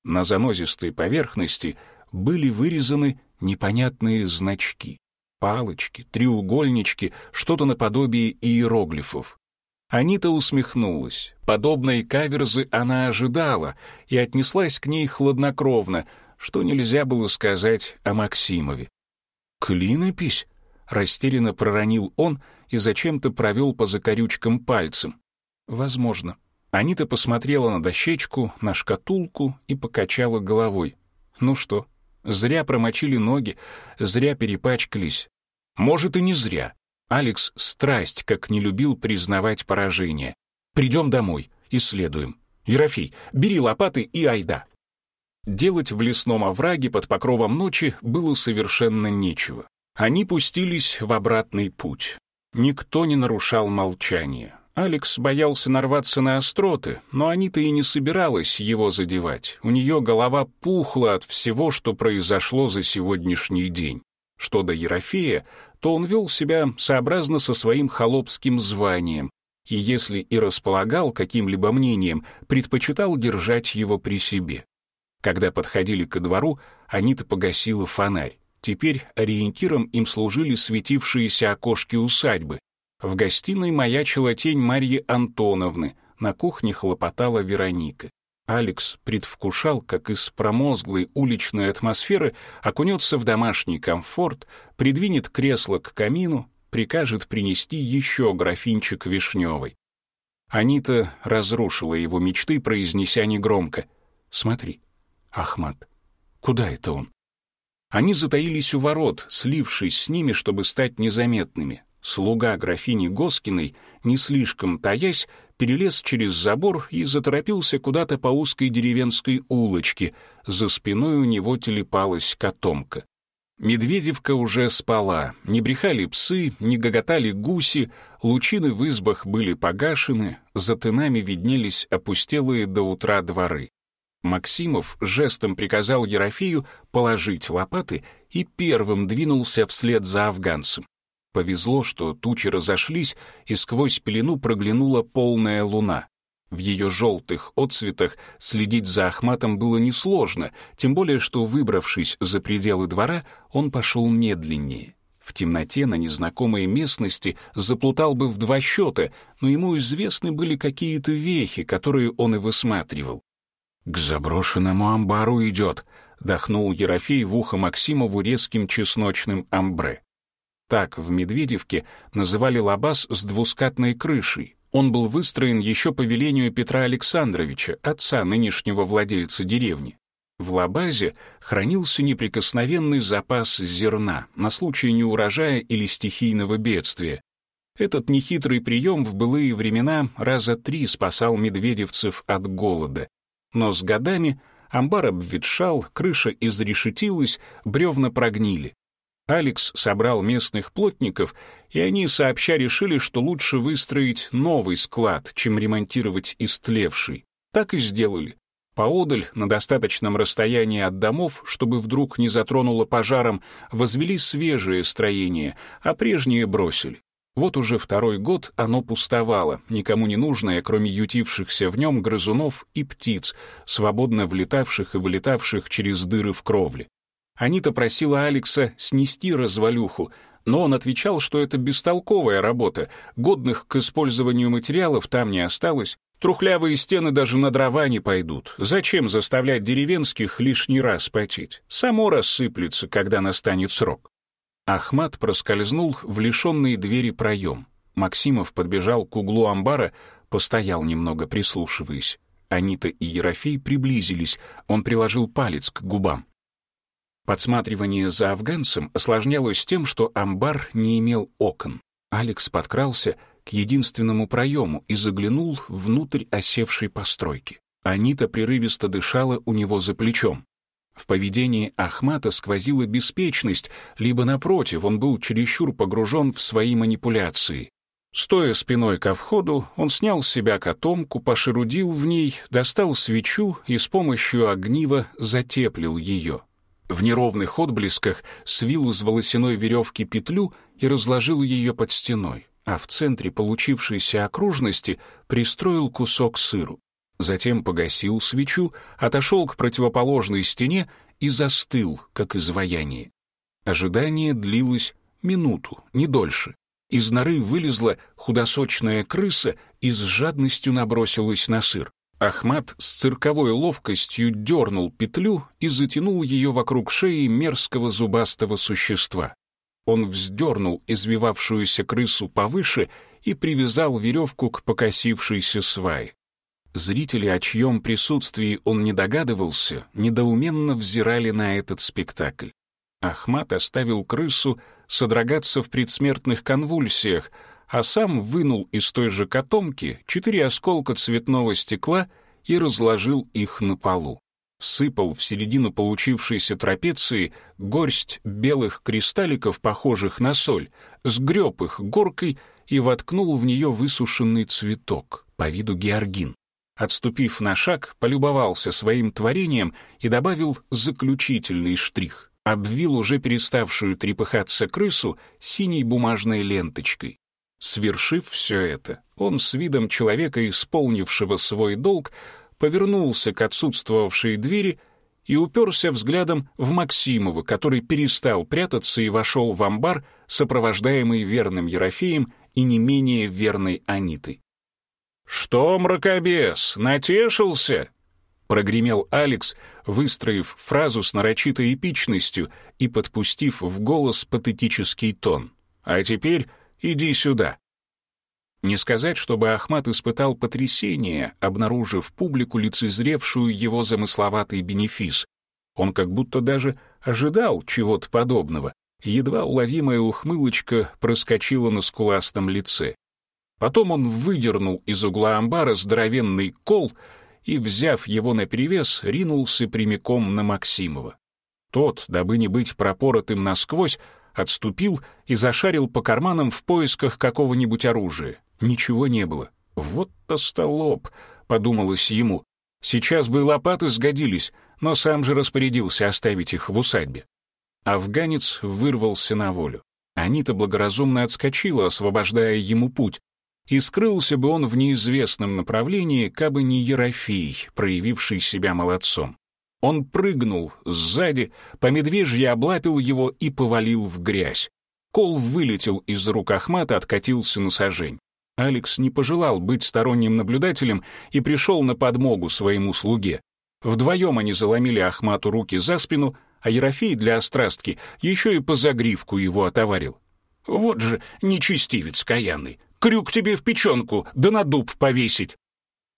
На занозистой поверхности были вырезаны непонятные значки. Палочки, треугольнички, что-то наподобие иероглифов. Анита усмехнулась. Подобной каверзы она ожидала и отнеслась к ней хладнокровно, что нельзя было сказать о Максимове. «Клинопись?» — растерянно проронил он и зачем-то провел по закорючкам пальцем. «Возможно». Анита посмотрела на дощечку, на шкатулку и покачала головой. «Ну что, зря промочили ноги, зря перепачкались. Может, и не зря. Алекс страсть как не любил признавать поражение. «Придем домой, исследуем. Ерофей, бери лопаты и айда». Делать в лесном овраге под покровом ночи было совершенно нечего. Они пустились в обратный путь. Никто не нарушал молчание. Алекс боялся нарваться на остроты, но Анита и не собиралась его задевать. У нее голова пухла от всего, что произошло за сегодняшний день. Что до Ерофея, то он вел себя сообразно со своим холопским званием, и если и располагал каким-либо мнением, предпочитал держать его при себе. Когда подходили ко двору, Анита погасила фонарь. Теперь ориентиром им служили светившиеся окошки усадьбы. В гостиной маячила тень Марьи Антоновны, на кухне хлопотала Вероника. Алекс предвкушал, как из промозглой уличной атмосферы окунется в домашний комфорт, придвинет кресло к камину, прикажет принести еще графинчик вишневой. Анита разрушила его мечты, произнеся негромко «Смотри, Ахмат, куда это он?» Они затаились у ворот, слившись с ними, чтобы стать незаметными. Слуга графини Госкиной, не слишком таясь, перелез через забор и заторопился куда-то по узкой деревенской улочке. За спиной у него телепалась котомка. Медведевка уже спала, не брехали псы, не гоготали гуси, лучины в избах были погашены, за тынами виднелись опустелые до утра дворы. Максимов жестом приказал Ерофею положить лопаты и первым двинулся вслед за афганцем. Повезло, что тучи разошлись, и сквозь пелену проглянула полная луна. В ее желтых отцветах следить за Ахматом было несложно, тем более что, выбравшись за пределы двора, он пошел медленнее. В темноте на незнакомой местности заплутал бы в два счета, но ему известны были какие-то вехи, которые он и высматривал. «К заброшенному амбару идет», — дохнул Ерофей в ухо Максимову резким чесночным амбре. Так в Медведевке называли лабаз с двускатной крышей. Он был выстроен еще по велению Петра Александровича, отца нынешнего владельца деревни. В лабазе хранился неприкосновенный запас зерна на случай неурожая или стихийного бедствия. Этот нехитрый прием в былые времена раза три спасал медведевцев от голода. Но с годами амбар обветшал, крыша изрешетилась, бревна прогнили. Алекс собрал местных плотников, и они сообща решили, что лучше выстроить новый склад, чем ремонтировать истлевший. Так и сделали. Поодаль, на достаточном расстоянии от домов, чтобы вдруг не затронуло пожаром, возвели свежее строение, а прежнее бросили. Вот уже второй год оно пустовало, никому не нужное, кроме ютившихся в нем грызунов и птиц, свободно влетавших и вылетавших через дыры в кровле. Анита просила Алекса снести развалюху, но он отвечал, что это бестолковая работа, годных к использованию материалов там не осталось, трухлявые стены даже на дрова не пойдут. Зачем заставлять деревенских лишний раз потеть? Само рассыплется, когда настанет срок. Ахмат проскользнул в лишенный двери проем. Максимов подбежал к углу амбара, постоял немного, прислушиваясь. Анита и Ерофей приблизились, он приложил палец к губам. Подсматривание за афганцем осложнялось тем, что амбар не имел окон. Алекс подкрался к единственному проему и заглянул внутрь осевшей постройки. Анита прерывисто дышала у него за плечом. В поведении Ахмата сквозила беспечность, либо, напротив, он был чересчур погружен в свои манипуляции. Стоя спиной ко входу, он снял с себя котомку, пошерудил в ней, достал свечу и с помощью огнива затеплил ее. В неровных отблесках свил из волосяной веревки петлю и разложил ее под стеной. а в центре получившейся окружности пристроил кусок сыру. Затем погасил свечу, отошел к противоположной стене и застыл, как изваяние. Ожидание длилось минуту, не дольше. Из норы вылезла худосочная крыса и с жадностью набросилась на сыр. Ахмат с цирковой ловкостью дернул петлю и затянул ее вокруг шеи мерзкого зубастого существа. Он вздернул извивавшуюся крысу повыше и привязал веревку к покосившейся свае. Зрители, о чьем присутствии он не догадывался, недоуменно взирали на этот спектакль. Ахмат оставил крысу содрогаться в предсмертных конвульсиях, а сам вынул из той же котомки четыре осколка цветного стекла и разложил их на полу. Всыпал в середину получившейся трапеции горсть белых кристалликов, похожих на соль, сгреб их горкой и воткнул в нее высушенный цветок, по виду георгин. Отступив на шаг, полюбовался своим творением и добавил заключительный штрих обвил уже переставшую трепыхаться крысу синей бумажной ленточкой. Свершив все это, он с видом человека, исполнившего свой долг, повернулся к отсутствовавшей двери и уперся взглядом в Максимова, который перестал прятаться и вошел в амбар, сопровождаемый верным Ерофеем и не менее верной Анитой. «Что, мракобес, натешился?» прогремел Алекс, выстроив фразу с нарочитой эпичностью и подпустив в голос патетический тон. «А теперь иди сюда». Не сказать, чтобы Ахмат испытал потрясение, обнаружив публику, лицезревшую его замысловатый бенефис. Он как будто даже ожидал чего-то подобного. Едва уловимая ухмылочка проскочила на скуластом лице. Потом он выдернул из угла амбара здоровенный кол — и, взяв его наперевес, ринулся прямиком на Максимова. Тот, дабы не быть пропоротым насквозь, отступил и зашарил по карманам в поисках какого-нибудь оружия. Ничего не было. «Вот-то столоп», — подумалось ему. «Сейчас бы лопаты сгодились, но сам же распорядился оставить их в усадьбе». Афганец вырвался на волю. Анита благоразумно отскочила, освобождая ему путь, и скрылся бы он в неизвестном направлении, кабы не Ерофей, проявивший себя молодцом. Он прыгнул сзади, по медвежье облапил его и повалил в грязь. Кол вылетел из рук Ахмата, откатился на сажень. Алекс не пожелал быть сторонним наблюдателем и пришел на подмогу своему слуге. Вдвоем они заломили Ахмату руки за спину, а Ерофей для острастки еще и по загривку его отоварил. «Вот же нечестивец каянный! Крюк тебе в печенку, да на дуб повесить!»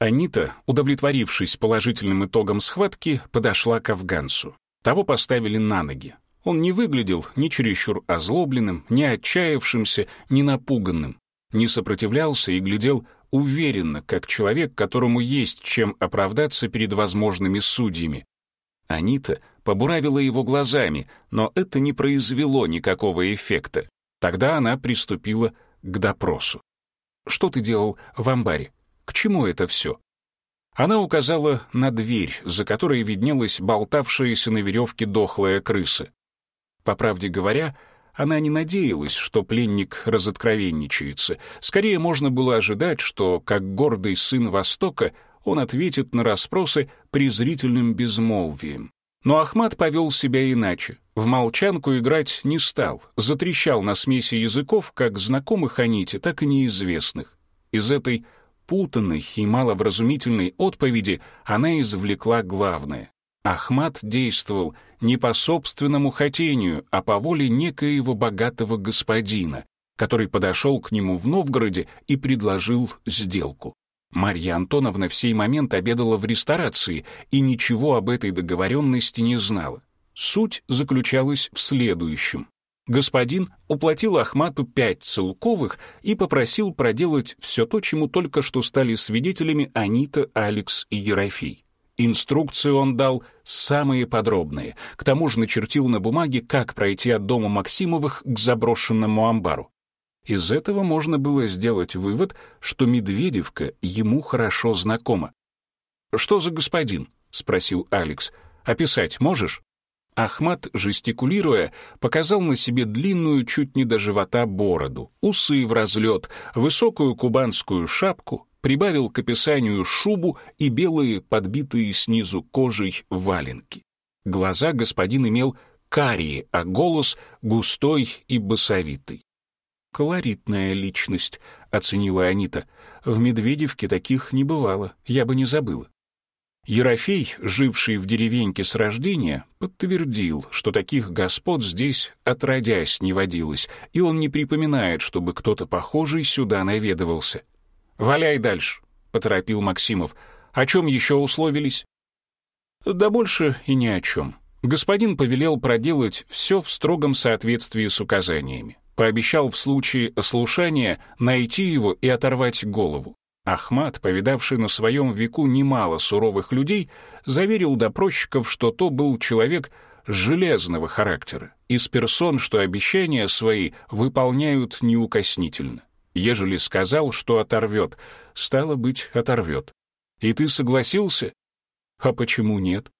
Анита, удовлетворившись положительным итогом схватки, подошла к афганцу. Того поставили на ноги. Он не выглядел ни чересчур озлобленным, ни отчаявшимся, ни напуганным. Не сопротивлялся и глядел уверенно, как человек, которому есть чем оправдаться перед возможными судьями. Анита побуравила его глазами, но это не произвело никакого эффекта. Тогда она приступила к допросу. Что ты делал в амбаре? К чему это все?» Она указала на дверь, за которой виднелась болтавшаяся на веревке дохлая крыса. По правде говоря, она не надеялась, что пленник разоткровенничается. Скорее можно было ожидать, что, как гордый сын Востока, он ответит на расспросы презрительным безмолвием. Но Ахмат повел себя иначе. В молчанку играть не стал, затрещал на смеси языков, как знакомых Аните, так и неизвестных. Из этой путанной и маловразумительной отповеди она извлекла главное. Ахмат действовал не по собственному хотению, а по воле некоего богатого господина, который подошел к нему в Новгороде и предложил сделку. Марья Антоновна в сей момент обедала в ресторации и ничего об этой договоренности не знала. Суть заключалась в следующем. Господин уплатил Ахмату пять целковых и попросил проделать все то, чему только что стали свидетелями Анита, Алекс и Ерофей. Инструкции он дал самые подробные, к тому же начертил на бумаге, как пройти от дома Максимовых к заброшенному амбару. Из этого можно было сделать вывод, что Медведевка ему хорошо знакома. «Что за господин?» — спросил Алекс. «Описать можешь?» Ахмат, жестикулируя, показал на себе длинную чуть не до живота бороду, усы в разлет, высокую кубанскую шапку, прибавил к описанию шубу и белые, подбитые снизу кожей, валенки. Глаза господин имел карие, а голос густой и басовитый. «Колоритная личность», — оценила Анита. «В Медведевке таких не бывало, я бы не забыла». Ерофей, живший в деревеньке с рождения, подтвердил, что таких господ здесь отродясь не водилось, и он не припоминает, чтобы кто-то похожий сюда наведывался. «Валяй дальше», — поторопил Максимов. «О чем еще условились?» «Да больше и ни о чем. Господин повелел проделать все в строгом соответствии с указаниями. Пообещал в случае ослушания найти его и оторвать голову. Ахмат, повидавший на своем веку немало суровых людей, заверил допросчиков, что то был человек железного характера, из персон, что обещания свои выполняют неукоснительно. Ежели сказал, что оторвет, стало быть, оторвет. И ты согласился? А почему нет?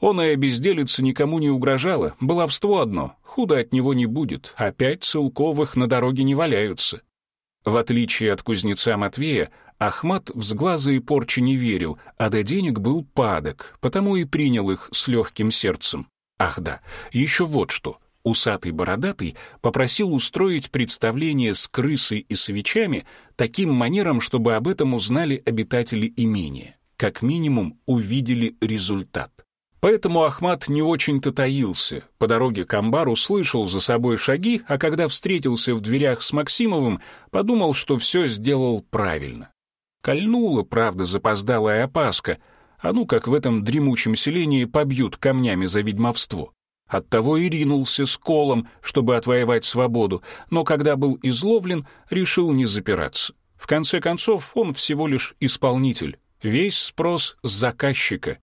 Он и обезделиться никому не угрожало, баловство одно, худо от него не будет, опять Целковых на дороге не валяются. В отличие от кузнеца Матвея, Ахмат в сглазы и порчи не верил, а до денег был падок, потому и принял их с легким сердцем. Ах да, еще вот что. Усатый бородатый попросил устроить представление с крысой и свечами таким манером, чтобы об этом узнали обитатели имения. Как минимум увидели результат. Поэтому Ахмат не очень-то таился. По дороге к амбару слышал за собой шаги, а когда встретился в дверях с Максимовым, подумал, что все сделал правильно. Кольнула, правда, запоздалая опаска, а ну как в этом дремучем селении побьют камнями за ведьмовство. Оттого и ринулся с колом, чтобы отвоевать свободу, но когда был изловлен, решил не запираться. В конце концов, он всего лишь исполнитель. Весь спрос с заказчика.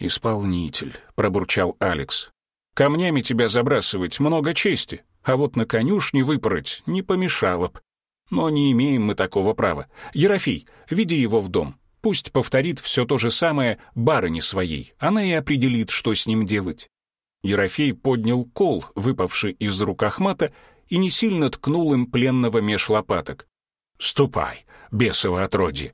«Исполнитель», — пробурчал Алекс. «Камнями тебя забрасывать много чести, а вот на конюшне выпороть не помешало б. Но не имеем мы такого права. Ерофей, веди его в дом. Пусть повторит все то же самое барыне своей. Она и определит, что с ним делать». Ерофей поднял кол, выпавший из рук Ахмата, и не сильно ткнул им пленного меж лопаток. «Ступай, бесово отродье!»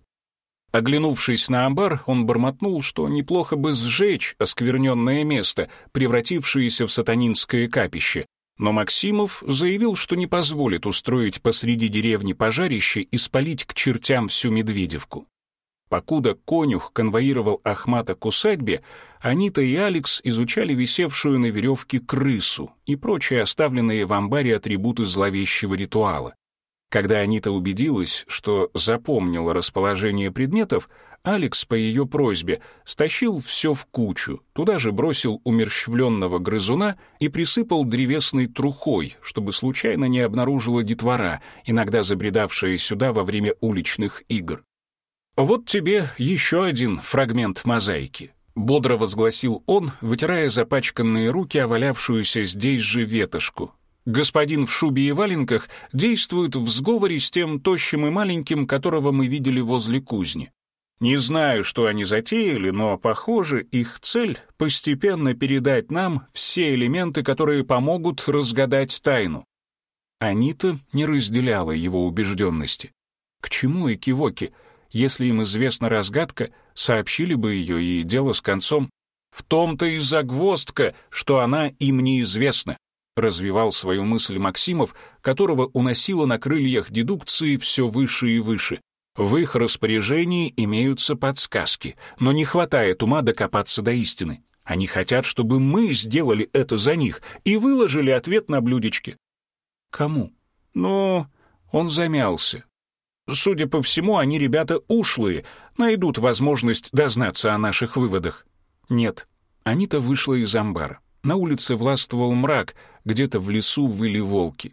Оглянувшись на амбар, он бормотнул, что неплохо бы сжечь оскверненное место, превратившееся в сатанинское капище, но Максимов заявил, что не позволит устроить посреди деревни пожарище и спалить к чертям всю Медведевку. Покуда конюх конвоировал Ахмата к усадьбе, Анита и Алекс изучали висевшую на веревке крысу и прочие оставленные в амбаре атрибуты зловещего ритуала. Когда Анита убедилась, что запомнила расположение предметов, Алекс по ее просьбе стащил все в кучу, туда же бросил умерщвленного грызуна и присыпал древесной трухой, чтобы случайно не обнаружила детвора, иногда забредавшая сюда во время уличных игр. «Вот тебе еще один фрагмент мозаики», — бодро возгласил он, вытирая запачканные руки о валявшуюся здесь же ветошку, Господин в шубе и валенках действует в сговоре с тем тощим и маленьким, которого мы видели возле кузни. Не знаю, что они затеяли, но, похоже, их цель — постепенно передать нам все элементы, которые помогут разгадать тайну. Анита не разделяла его убежденности. К чему экивоки? Если им известна разгадка, сообщили бы ее, и дело с концом. В том-то и загвоздка, что она им неизвестна развивал свою мысль Максимов, которого уносило на крыльях дедукции все выше и выше. В их распоряжении имеются подсказки, но не хватает ума докопаться до истины. Они хотят, чтобы мы сделали это за них и выложили ответ на блюдечке. Кому? Ну, он замялся. Судя по всему, они ребята ушлые, найдут возможность дознаться о наших выводах. Нет, Анита вышла из амбара. На улице властвовал мрак, где-то в лесу выли волки.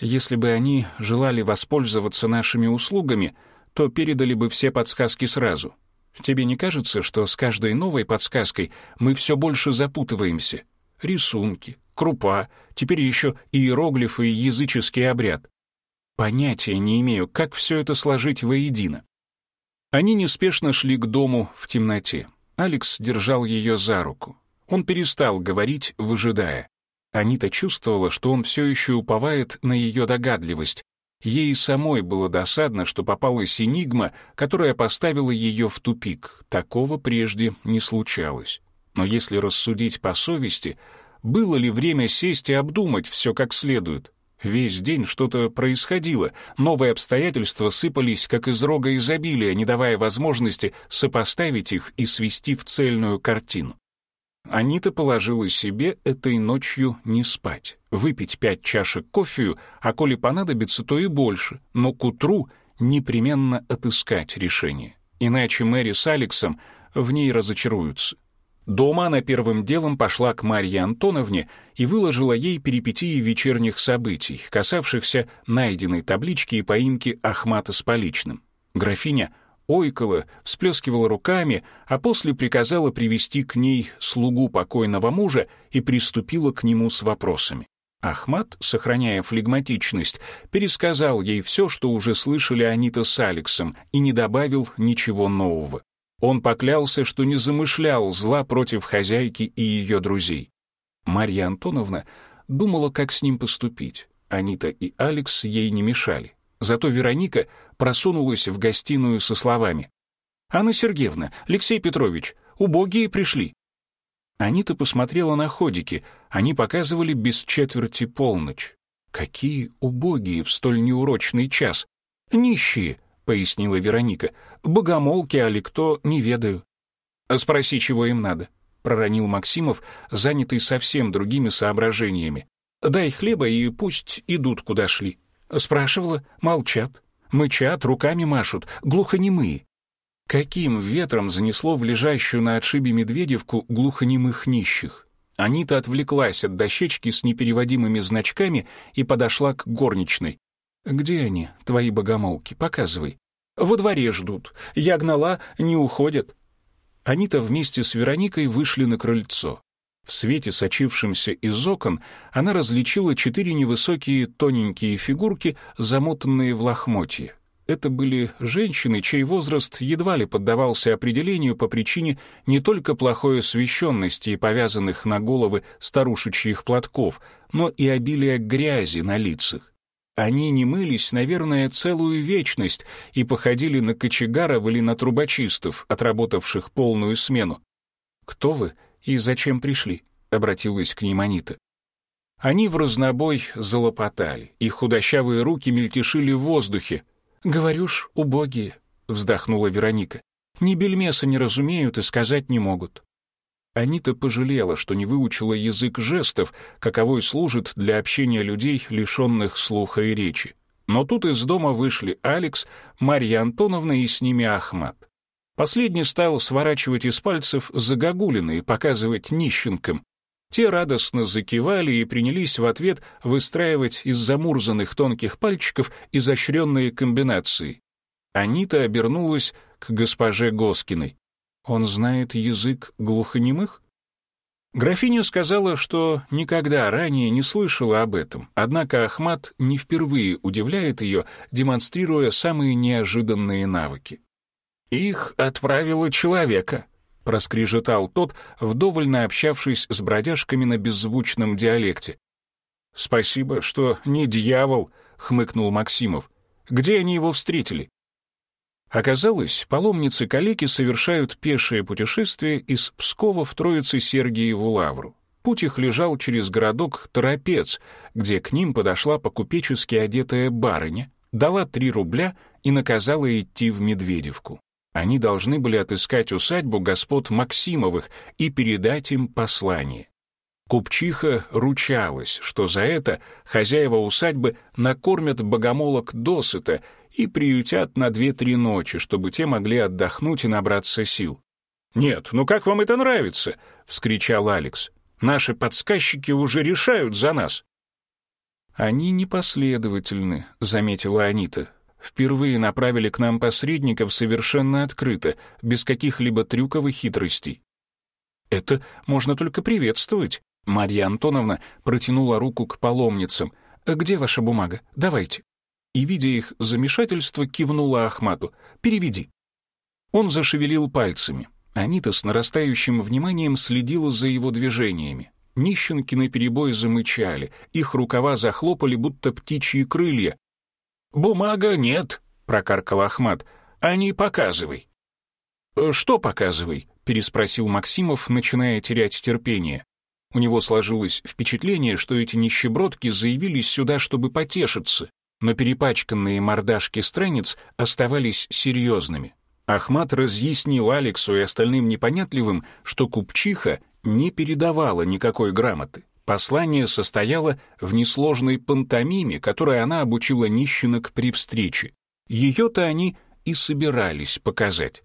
Если бы они желали воспользоваться нашими услугами, то передали бы все подсказки сразу. Тебе не кажется, что с каждой новой подсказкой мы все больше запутываемся? Рисунки, крупа, теперь еще иероглифы и языческий обряд. Понятия не имею, как все это сложить воедино. Они неспешно шли к дому в темноте. Алекс держал ее за руку. Он перестал говорить, выжидая. Анита чувствовала, что он все еще уповает на ее догадливость. Ей самой было досадно, что попалась энигма, которая поставила ее в тупик. Такого прежде не случалось. Но если рассудить по совести, было ли время сесть и обдумать все как следует? Весь день что-то происходило, новые обстоятельства сыпались, как из рога изобилия, не давая возможности сопоставить их и свести в цельную картину. Анита положила себе этой ночью не спать, выпить пять чашек кофею, а коли понадобится, то и больше, но к утру непременно отыскать решение. Иначе Мэри с Алексом в ней разочаруются. Дома она первым делом пошла к Марье Антоновне и выложила ей перипетии вечерних событий, касавшихся найденной таблички и поимки Ахмата с поличным. Графиня ойкала, всплескивала руками, а после приказала привести к ней слугу покойного мужа и приступила к нему с вопросами. Ахмат, сохраняя флегматичность, пересказал ей все, что уже слышали Анита с Алексом, и не добавил ничего нового. Он поклялся, что не замышлял зла против хозяйки и ее друзей. Марья Антоновна думала, как с ним поступить. Анита и Алекс ей не мешали. Зато Вероника просунулась в гостиную со словами. «Анна Сергеевна, Алексей Петрович, убогие пришли». Анита посмотрела на ходики, они показывали без четверти полночь. Какие убогие в столь неурочный час! Нищие, пояснила Вероника. «Богомолки, али кто, не ведаю». «Спроси, чего им надо», — проронил Максимов, занятый совсем другими соображениями. «Дай хлеба и пусть идут, куда шли». Спрашивала, молчат, мычат, руками машут, глухонемые. Каким ветром занесло в лежащую на отшибе Медведевку глухонемых нищих? Анита отвлеклась от дощечки с непереводимыми значками и подошла к горничной. «Где они, твои богомолки? Показывай». «Во дворе ждут. Я гнала, не уходят». Они-то вместе с Вероникой вышли на крыльцо. В свете, сочившемся из окон, она различила четыре невысокие тоненькие фигурки, замотанные в лохмотье. Это были женщины, чей возраст едва ли поддавался определению по причине не только плохой освещенности и повязанных на головы старушечьих платков, но и обилия грязи на лицах. Они не мылись, наверное, целую вечность и походили на кочегаров или на трубочистов, отработавших полную смену. «Кто вы и зачем пришли?» — обратилась к ним Анита. Они в разнобой залопотали, их худощавые руки мельтешили в воздухе. «Говорю ж, убогие», — вздохнула Вероника. «Ни бельмеса не разумеют и сказать не могут. Анита пожалела, что не выучила язык жестов, каковой служит для общения людей, лишенных слуха и речи. Но тут из дома вышли Алекс, Марья Антоновна и с ними Ахмат. Последний стал сворачивать из пальцев загогулины и показывать нищенкам. Те радостно закивали и принялись в ответ выстраивать из замурзанных тонких пальчиков изощренные комбинации. Анита обернулась к госпоже Госкиной. Он знает язык глухонемых? Графиня сказала, что никогда ранее не слышала об этом, однако Ахмат не впервые удивляет ее, демонстрируя самые неожиданные навыки. «Их отправила человека», — проскрежетал тот, вдоволь общавшись с бродяжками на беззвучном диалекте. «Спасибо, что не дьявол», — хмыкнул Максимов. «Где они его встретили?» Оказалось, паломницы-калеки совершают пешее путешествие из Пскова в Троице-Сергиеву Лавру. Путь их лежал через городок Торопец, где к ним подошла по-купечески одетая барыня, дала три рубля и наказала идти в Медведевку. Они должны были отыскать усадьбу господ Максимовых и передать им послание. Купчиха ручалась, что за это хозяева усадьбы накормят богомолок досыта и приютят на две-три ночи, чтобы те могли отдохнуть и набраться сил. «Нет, ну как вам это нравится?» — вскричал Алекс. «Наши подсказчики уже решают за нас». «Они непоследовательны», — заметила Анита. «Впервые направили к нам посредников совершенно открыто, без каких-либо трюков и хитростей». «Это можно только приветствовать», — Марья Антоновна протянула руку к паломницам. «Где ваша бумага? Давайте» и, видя их замешательство, кивнула Ахмату. «Переведи». Он зашевелил пальцами. Анита с нарастающим вниманием следила за его движениями. Нищенки наперебой замычали, их рукава захлопали, будто птичьи крылья. «Бумага нет», — прокаркал Ахмат, — «а не показывай». «Что показывай?» — переспросил Максимов, начиная терять терпение. У него сложилось впечатление, что эти нищебродки заявились сюда, чтобы потешиться, но перепачканные мордашки страниц оставались серьезными. Ахмат разъяснил Алексу и остальным непонятливым, что купчиха не передавала никакой грамоты. Послание состояло в несложной пантомиме, которой она обучила нищенок при встрече. Ее-то они и собирались показать.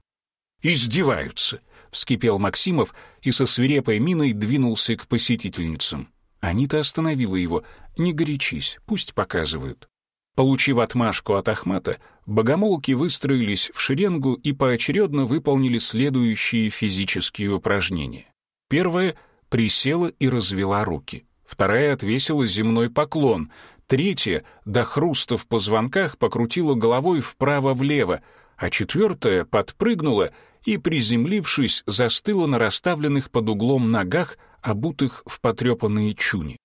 «Издеваются!» — вскипел Максимов и со свирепой миной двинулся к посетительницам. Анита остановила его. «Не горячись, пусть показывают». Получив отмашку от Ахмата, богомолки выстроились в шеренгу и поочередно выполнили следующие физические упражнения. Первое — присела и развела руки. Вторая отвесила земной поклон. Третья до хруста в позвонках покрутила головой вправо-влево, а четвертая подпрыгнула и, приземлившись, застыла на расставленных под углом ногах, обутых в потрепанные чуни.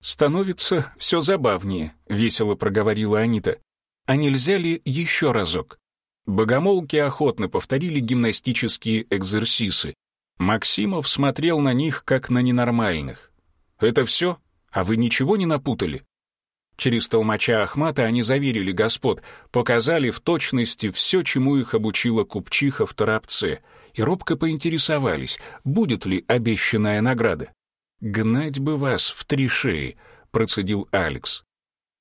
«Становится все забавнее», — весело проговорила Анита. «А нельзя ли еще разок?» Богомолки охотно повторили гимнастические экзерсисы. Максимов смотрел на них, как на ненормальных. «Это все? А вы ничего не напутали?» Через толмача Ахмата они заверили господ, показали в точности все, чему их обучила купчиха в Торопце, и робко поинтересовались, будет ли обещанная награда. «Гнать бы вас в три шеи», — процедил Алекс.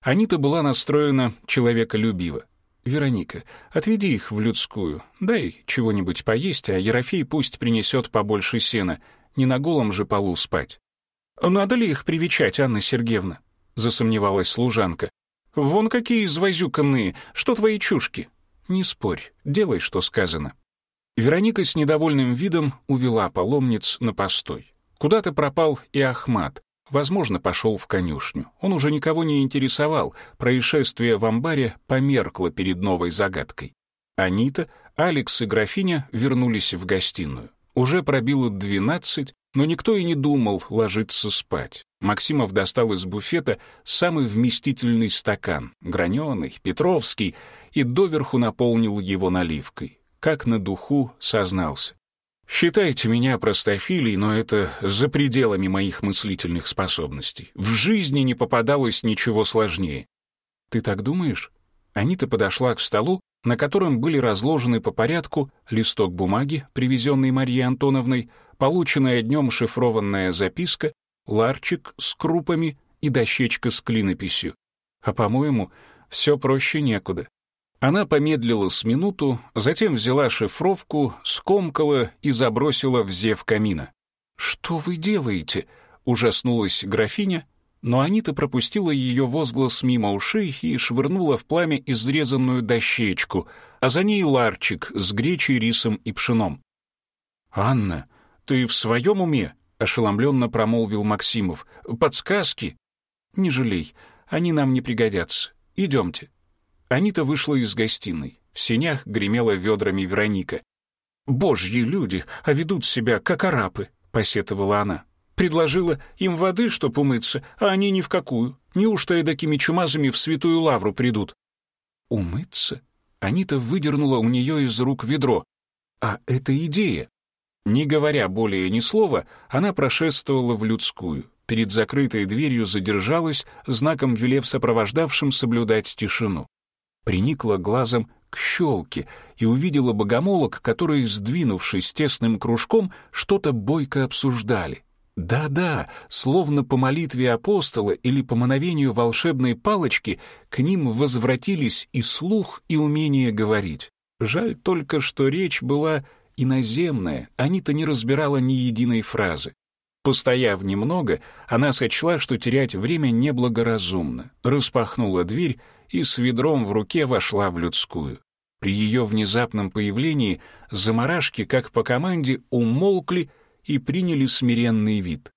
Анита была настроена человеколюбиво. «Вероника, отведи их в людскую, дай чего-нибудь поесть, а Ерофей пусть принесет побольше сена, не на голом же полу спать». «Надо ли их привечать, Анна Сергеевна?» — засомневалась служанка. «Вон какие извозюканные, что твои чушки?» «Не спорь, делай, что сказано». Вероника с недовольным видом увела паломниц на постой. Куда-то пропал и Ахмат. Возможно, пошел в конюшню. Он уже никого не интересовал. Происшествие в амбаре померкло перед новой загадкой. Анита, Алекс и графиня вернулись в гостиную. Уже пробило двенадцать, но никто и не думал ложиться спать. Максимов достал из буфета самый вместительный стакан, граненый, петровский, и доверху наполнил его наливкой. Как на духу сознался. Считайте меня простофилей, но это за пределами моих мыслительных способностей. В жизни не попадалось ничего сложнее. Ты так думаешь? Анита подошла к столу, на котором были разложены по порядку листок бумаги, привезенный Марией Антоновной, полученная днем шифрованная записка, ларчик с крупами и дощечка с клинописью. А, по-моему, все проще некуда. Она помедлила с минуту, затем взяла шифровку, скомкала и забросила в зев камина. «Что вы делаете?» — ужаснулась графиня, но Анита пропустила ее возглас мимо ушей и швырнула в пламя изрезанную дощечку, а за ней ларчик с гречей, рисом и пшеном. «Анна, ты в своем уме?» — ошеломленно промолвил Максимов. «Подсказки?» «Не жалей, они нам не пригодятся. Идемте». Анита вышла из гостиной. В сенях гремела ведрами Вероника. «Божьи люди, а ведут себя как арапы», — посетовала она. «Предложила им воды, чтоб умыться, а они ни в какую. Неужто эдакими чумазами в святую лавру придут?» «Умыться?» Анита выдернула у нее из рук ведро. «А это идея!» Не говоря более ни слова, она прошествовала в людскую. Перед закрытой дверью задержалась, знаком велев сопровождавшим соблюдать тишину приникла глазом к щелке и увидела богомолок, которые, сдвинувшись тесным кружком, что-то бойко обсуждали. Да-да, словно по молитве апостола или по мановению волшебной палочки к ним возвратились и слух, и умение говорить. Жаль только, что речь была иноземная, Анита не разбирала ни единой фразы. Постояв немного, она сочла, что терять время неблагоразумно, распахнула дверь и с ведром в руке вошла в людскую. При ее внезапном появлении заморашки, как по команде, умолкли и приняли смиренный вид.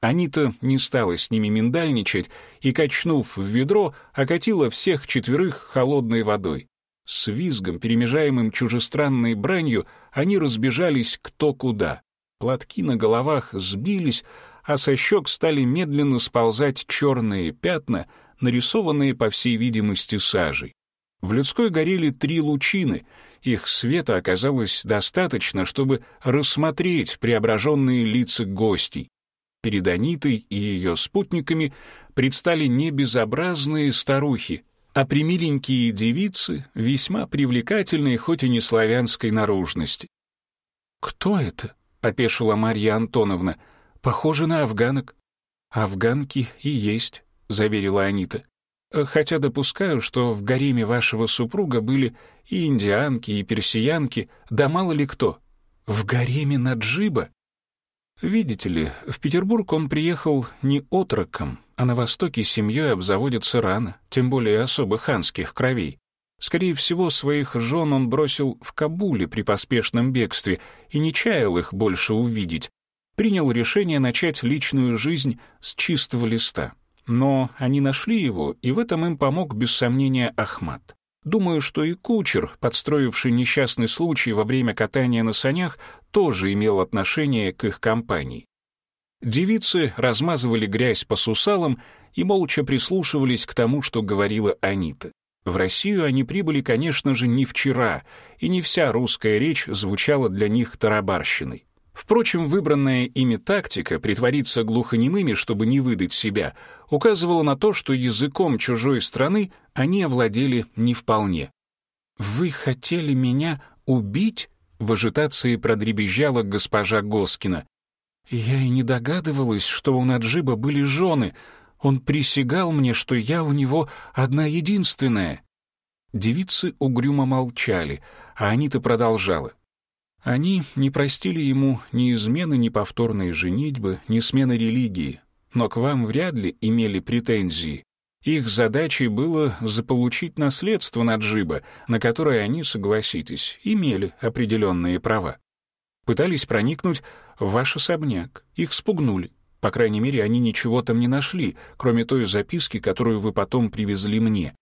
Анита не стала с ними миндальничать и, качнув в ведро, окатила всех четверых холодной водой. С визгом, перемежаемым чужестранной бранью, они разбежались кто куда. Платки на головах сбились, а со щек стали медленно сползать черные пятна, нарисованные, по всей видимости, сажей. В людской горели три лучины, их света оказалось достаточно, чтобы рассмотреть преображенные лица гостей. Перед Анитой и ее спутниками предстали не безобразные старухи, а примиленькие девицы, весьма привлекательные, хоть и не славянской наружности. «Кто это?» — опешила Марья Антоновна. «Похоже на афганок». «Афганки и есть», — заверила Анита. «Хотя допускаю, что в гареме вашего супруга были и индианки, и персиянки, да мало ли кто. В гареме Наджиба?» Видите ли, в Петербург он приехал не отроком, а на Востоке семьей обзаводится рано, тем более особо ханских кровей. Скорее всего, своих жен он бросил в Кабуле при поспешном бегстве и не чаял их больше увидеть. Принял решение начать личную жизнь с чистого листа. Но они нашли его, и в этом им помог без сомнения Ахмат. Думаю, что и кучер, подстроивший несчастный случай во время катания на санях, тоже имел отношение к их компании. Девицы размазывали грязь по сусалам и молча прислушивались к тому, что говорила Анита. В Россию они прибыли, конечно же, не вчера, и не вся русская речь звучала для них тарабарщиной. Впрочем, выбранная ими тактика притвориться глухонемыми, чтобы не выдать себя, указывала на то, что языком чужой страны они овладели не вполне. «Вы хотели меня убить?» — в ажитации продребезжала госпожа Госкина. «Я и не догадывалась, что у Наджиба были жены. Он присягал мне, что я у него одна единственная». Девицы угрюмо молчали, а Анита продолжала. Они не простили ему ни измены, ни повторной женитьбы, ни смены религии, но к вам вряд ли имели претензии. Их задачей было заполучить наследство Наджиба, на которое они, согласитесь, имели определенные права. Пытались проникнуть в ваш особняк, их спугнули. По крайней мере, они ничего там не нашли, кроме той записки, которую вы потом привезли мне.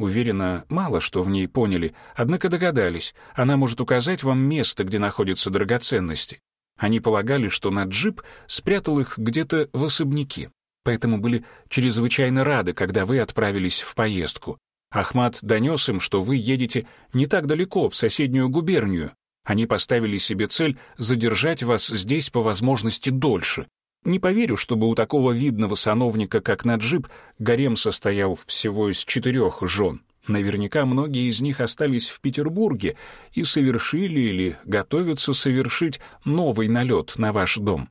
Уверена, мало что в ней поняли, однако догадались. Она может указать вам место, где находятся драгоценности. Они полагали, что Наджиб спрятал их где-то в особняке, поэтому были чрезвычайно рады, когда вы отправились в поездку. Ахмат донес им, что вы едете не так далеко, в соседнюю губернию. Они поставили себе цель задержать вас здесь по возможности дольше, не поверю, чтобы у такого видного сановника, как Наджиб, гарем состоял всего из четырех жен. Наверняка многие из них остались в Петербурге и совершили или готовятся совершить новый налет на ваш дом.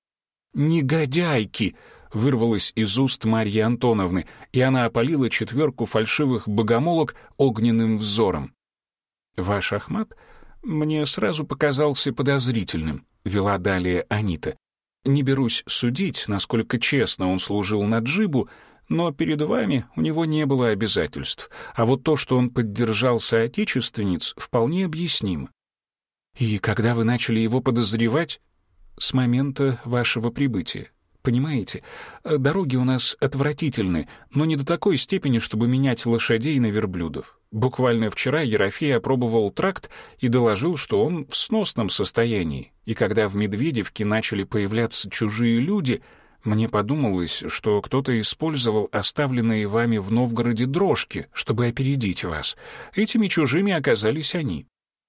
«Негодяйки!» — вырвалось из уст Марьи Антоновны, и она опалила четверку фальшивых богомолок огненным взором. «Ваш Ахмат мне сразу показался подозрительным», — вела далее Анита. Не берусь судить, насколько честно он служил Наджибу, но перед вами у него не было обязательств, а вот то, что он поддержал соотечественниц, вполне объяснимо. И когда вы начали его подозревать? С момента вашего прибытия. Понимаете, дороги у нас отвратительны, но не до такой степени, чтобы менять лошадей на верблюдов. Буквально вчера Ерофей опробовал тракт и доложил, что он в сносном состоянии. И когда в Медведевке начали появляться чужие люди, мне подумалось, что кто-то использовал оставленные вами в Новгороде дрожки, чтобы опередить вас. Этими чужими оказались они.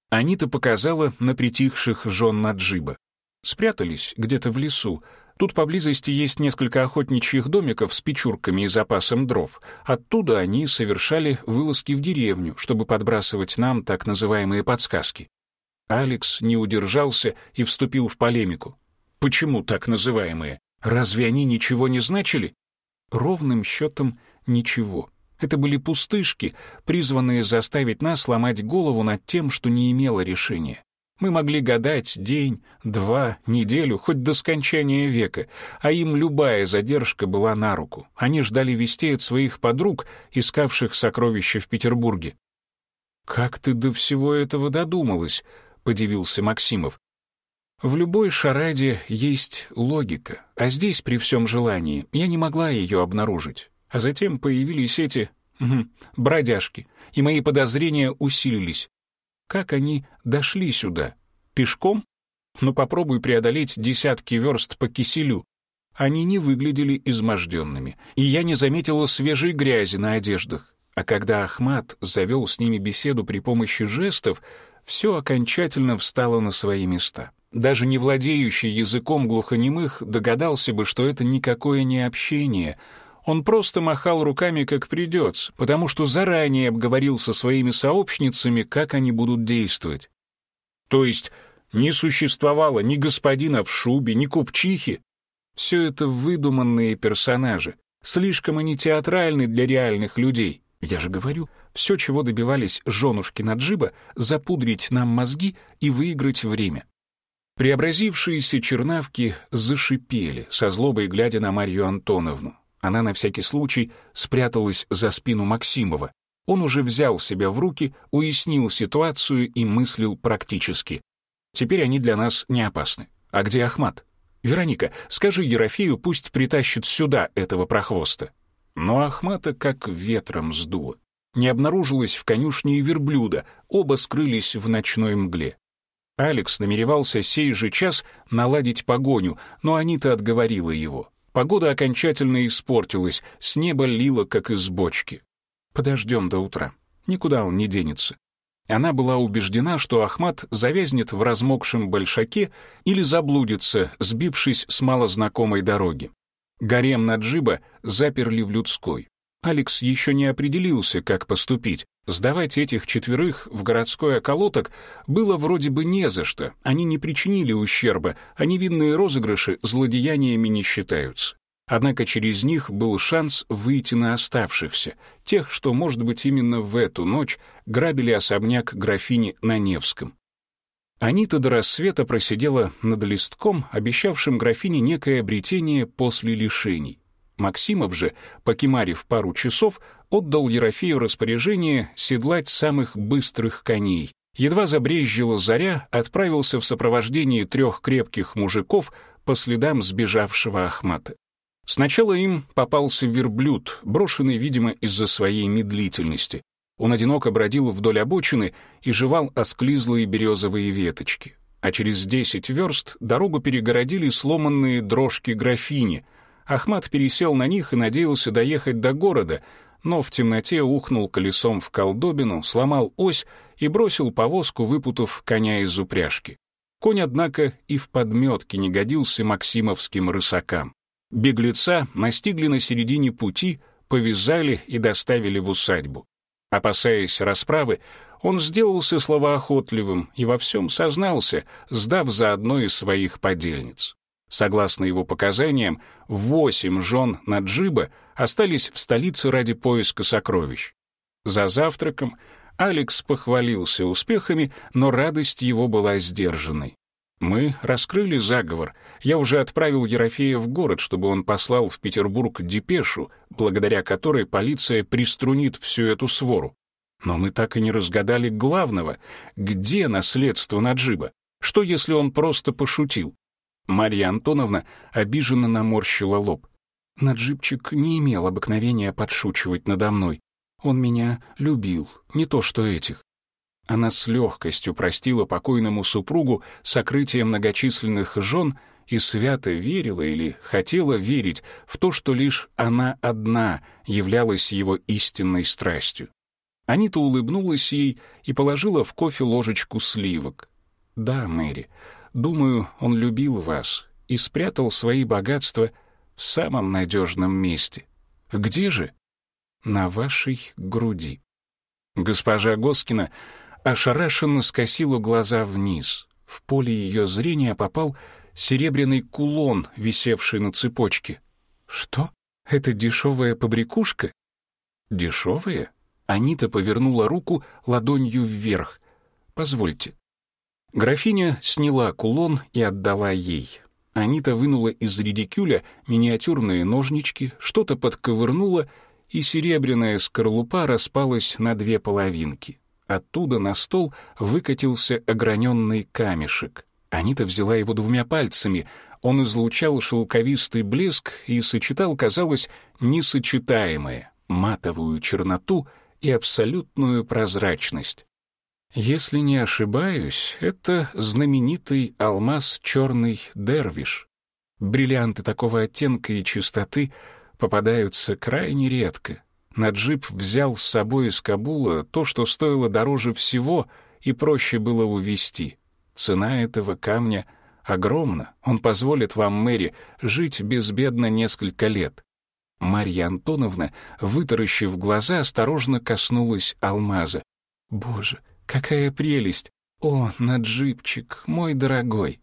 Они-то показала на притихших жен Наджиба. Спрятались где-то в лесу, Тут поблизости есть несколько охотничьих домиков с печурками и запасом дров. Оттуда они совершали вылазки в деревню, чтобы подбрасывать нам так называемые подсказки. Алекс не удержался и вступил в полемику. Почему так называемые? Разве они ничего не значили? Ровным счетом ничего. Это были пустышки, призванные заставить нас ломать голову над тем, что не имело решения. Мы могли гадать день, два, неделю, хоть до скончания века, а им любая задержка была на руку. Они ждали вестей от своих подруг, искавших сокровища в Петербурге. «Как ты до всего этого додумалась?» — подивился Максимов. В любой шараде есть логика, а здесь, при всем желании, я не могла ее обнаружить. А затем появились эти... Бродяжки, и мои подозрения усилились. Как они дошли сюда. Пешком? Ну попробуй преодолеть десятки верст по киселю. Они не выглядели изможденными, и я не заметила свежей грязи на одеждах. А когда Ахмат завел с ними беседу при помощи жестов, все окончательно встало на свои места. Даже не владеющий языком глухонемых догадался бы, что это никакое не общение. Он просто махал руками, как придется, потому что заранее обговорил со своими сообщницами, как они будут действовать. То есть не существовало ни господина в шубе, ни купчихи. Все это выдуманные персонажи, слишком они театральны для реальных людей. Я же говорю, все, чего добивались женушки Наджиба, запудрить нам мозги и выиграть время. Преобразившиеся чернавки зашипели, со злобой глядя на Марью Антоновну. Она на всякий случай спряталась за спину Максимова. Он уже взял себя в руки, уяснил ситуацию и мыслил практически. Теперь они для нас не опасны. А где Ахмат? Вероника, скажи Ерофею, пусть притащит сюда этого прохвоста. Но Ахмата как ветром сдуло. Не обнаружилось в конюшне и верблюда, оба скрылись в ночной мгле. Алекс намеревался сей же час наладить погоню, но Анита отговорила его. Погода окончательно испортилась, с неба лило, как из бочки. Подождем до утра. Никуда он не денется. Она была убеждена, что Ахмат завязнет в размокшем большаке или заблудится, сбившись с малознакомой дороги. Гарем Наджиба заперли в людской. Алекс еще не определился, как поступить. Сдавать этих четверых в городской околоток было вроде бы не за что. Они не причинили ущерба, а невинные розыгрыши злодеяниями не считаются. Однако через них был шанс выйти на оставшихся, тех, что, может быть, именно в эту ночь грабили особняк графини на Невском. Анита до рассвета просидела над листком, обещавшим графине некое обретение после лишений. Максимов же, покимарив пару часов, отдал Ерофею распоряжение седлать самых быстрых коней. Едва забрезжила заря, отправился в сопровождении трех крепких мужиков по следам сбежавшего Ахмата. Сначала им попался верблюд, брошенный, видимо, из-за своей медлительности. Он одиноко бродил вдоль обочины и жевал осклизлые березовые веточки. А через десять верст дорогу перегородили сломанные дрожки графини. Ахмат пересел на них и надеялся доехать до города, но в темноте ухнул колесом в колдобину, сломал ось и бросил повозку, выпутав коня из упряжки. Конь, однако, и в подметке не годился максимовским рысакам. Беглеца настигли на середине пути, повязали и доставили в усадьбу. Опасаясь расправы, он сделался словоохотливым и во всем сознался, сдав за одной из своих подельниц. Согласно его показаниям, восемь жен Наджиба остались в столице ради поиска сокровищ. За завтраком Алекс похвалился успехами, но радость его была сдержанной. Мы раскрыли заговор. Я уже отправил Ерофея в город, чтобы он послал в Петербург депешу, благодаря которой полиция приструнит всю эту свору. Но мы так и не разгадали главного. Где наследство Наджиба? Что, если он просто пошутил? Марья Антоновна обиженно наморщила лоб. Наджибчик не имел обыкновения подшучивать надо мной. Он меня любил, не то что этих. Она с легкостью простила покойному супругу сокрытие многочисленных жен и свято верила или хотела верить в то, что лишь она одна являлась его истинной страстью. Анита улыбнулась ей и положила в кофе ложечку сливок. «Да, Мэри, думаю, он любил вас и спрятал свои богатства в самом надежном месте. Где же?» «На вашей груди». Госпожа Госкина ошарашенно скосила глаза вниз. В поле ее зрения попал серебряный кулон, висевший на цепочке. «Что? Это дешевая побрякушка?» «Дешевая?» Анита повернула руку ладонью вверх. «Позвольте». Графиня сняла кулон и отдала ей. Анита вынула из редикюля миниатюрные ножнички, что-то подковырнула, и серебряная скорлупа распалась на две половинки. Оттуда на стол выкатился ограненный камешек. Анита взяла его двумя пальцами. Он излучал шелковистый блеск и сочетал, казалось, несочетаемое — матовую черноту и абсолютную прозрачность. Если не ошибаюсь, это знаменитый алмаз черный дервиш. Бриллианты такого оттенка и чистоты попадаются крайне редко. Наджиб взял с собой из Кабула то, что стоило дороже всего и проще было увезти. Цена этого камня огромна. Он позволит вам, Мэри, жить безбедно несколько лет. Марья Антоновна, вытаращив глаза, осторожно коснулась алмаза. «Боже, какая прелесть! О, Наджибчик, мой дорогой!»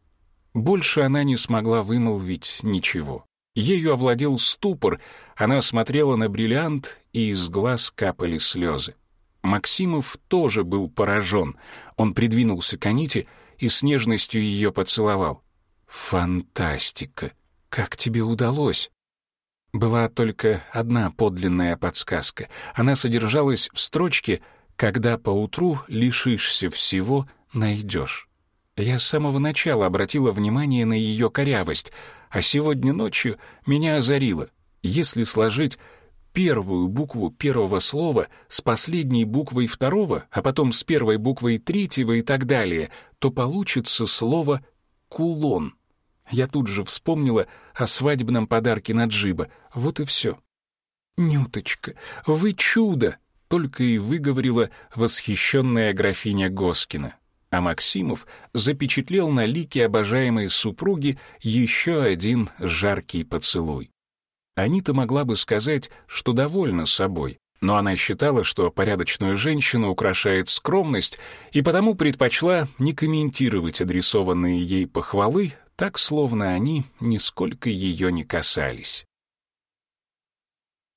Больше она не смогла вымолвить ничего. Ею овладел ступор, она смотрела на бриллиант, и из глаз капали слезы. Максимов тоже был поражен. Он придвинулся к Аните и с нежностью ее поцеловал. «Фантастика! Как тебе удалось?» Была только одна подлинная подсказка. Она содержалась в строчке «Когда поутру лишишься всего, найдешь». Я с самого начала обратила внимание на ее корявость, а сегодня ночью меня озарило. Если сложить первую букву первого слова с последней буквой второго, а потом с первой буквой третьего и так далее, то получится слово «кулон». Я тут же вспомнила о свадебном подарке Наджиба. Вот и все. «Нюточка, вы чудо!» — только и выговорила восхищенная графиня Госкина. А Максимов запечатлел на лике обожаемой супруги еще один жаркий поцелуй. Анита могла бы сказать, что довольна собой, но она считала, что порядочную женщину украшает скромность, и потому предпочла не комментировать адресованные ей похвалы, так словно они нисколько ее не касались.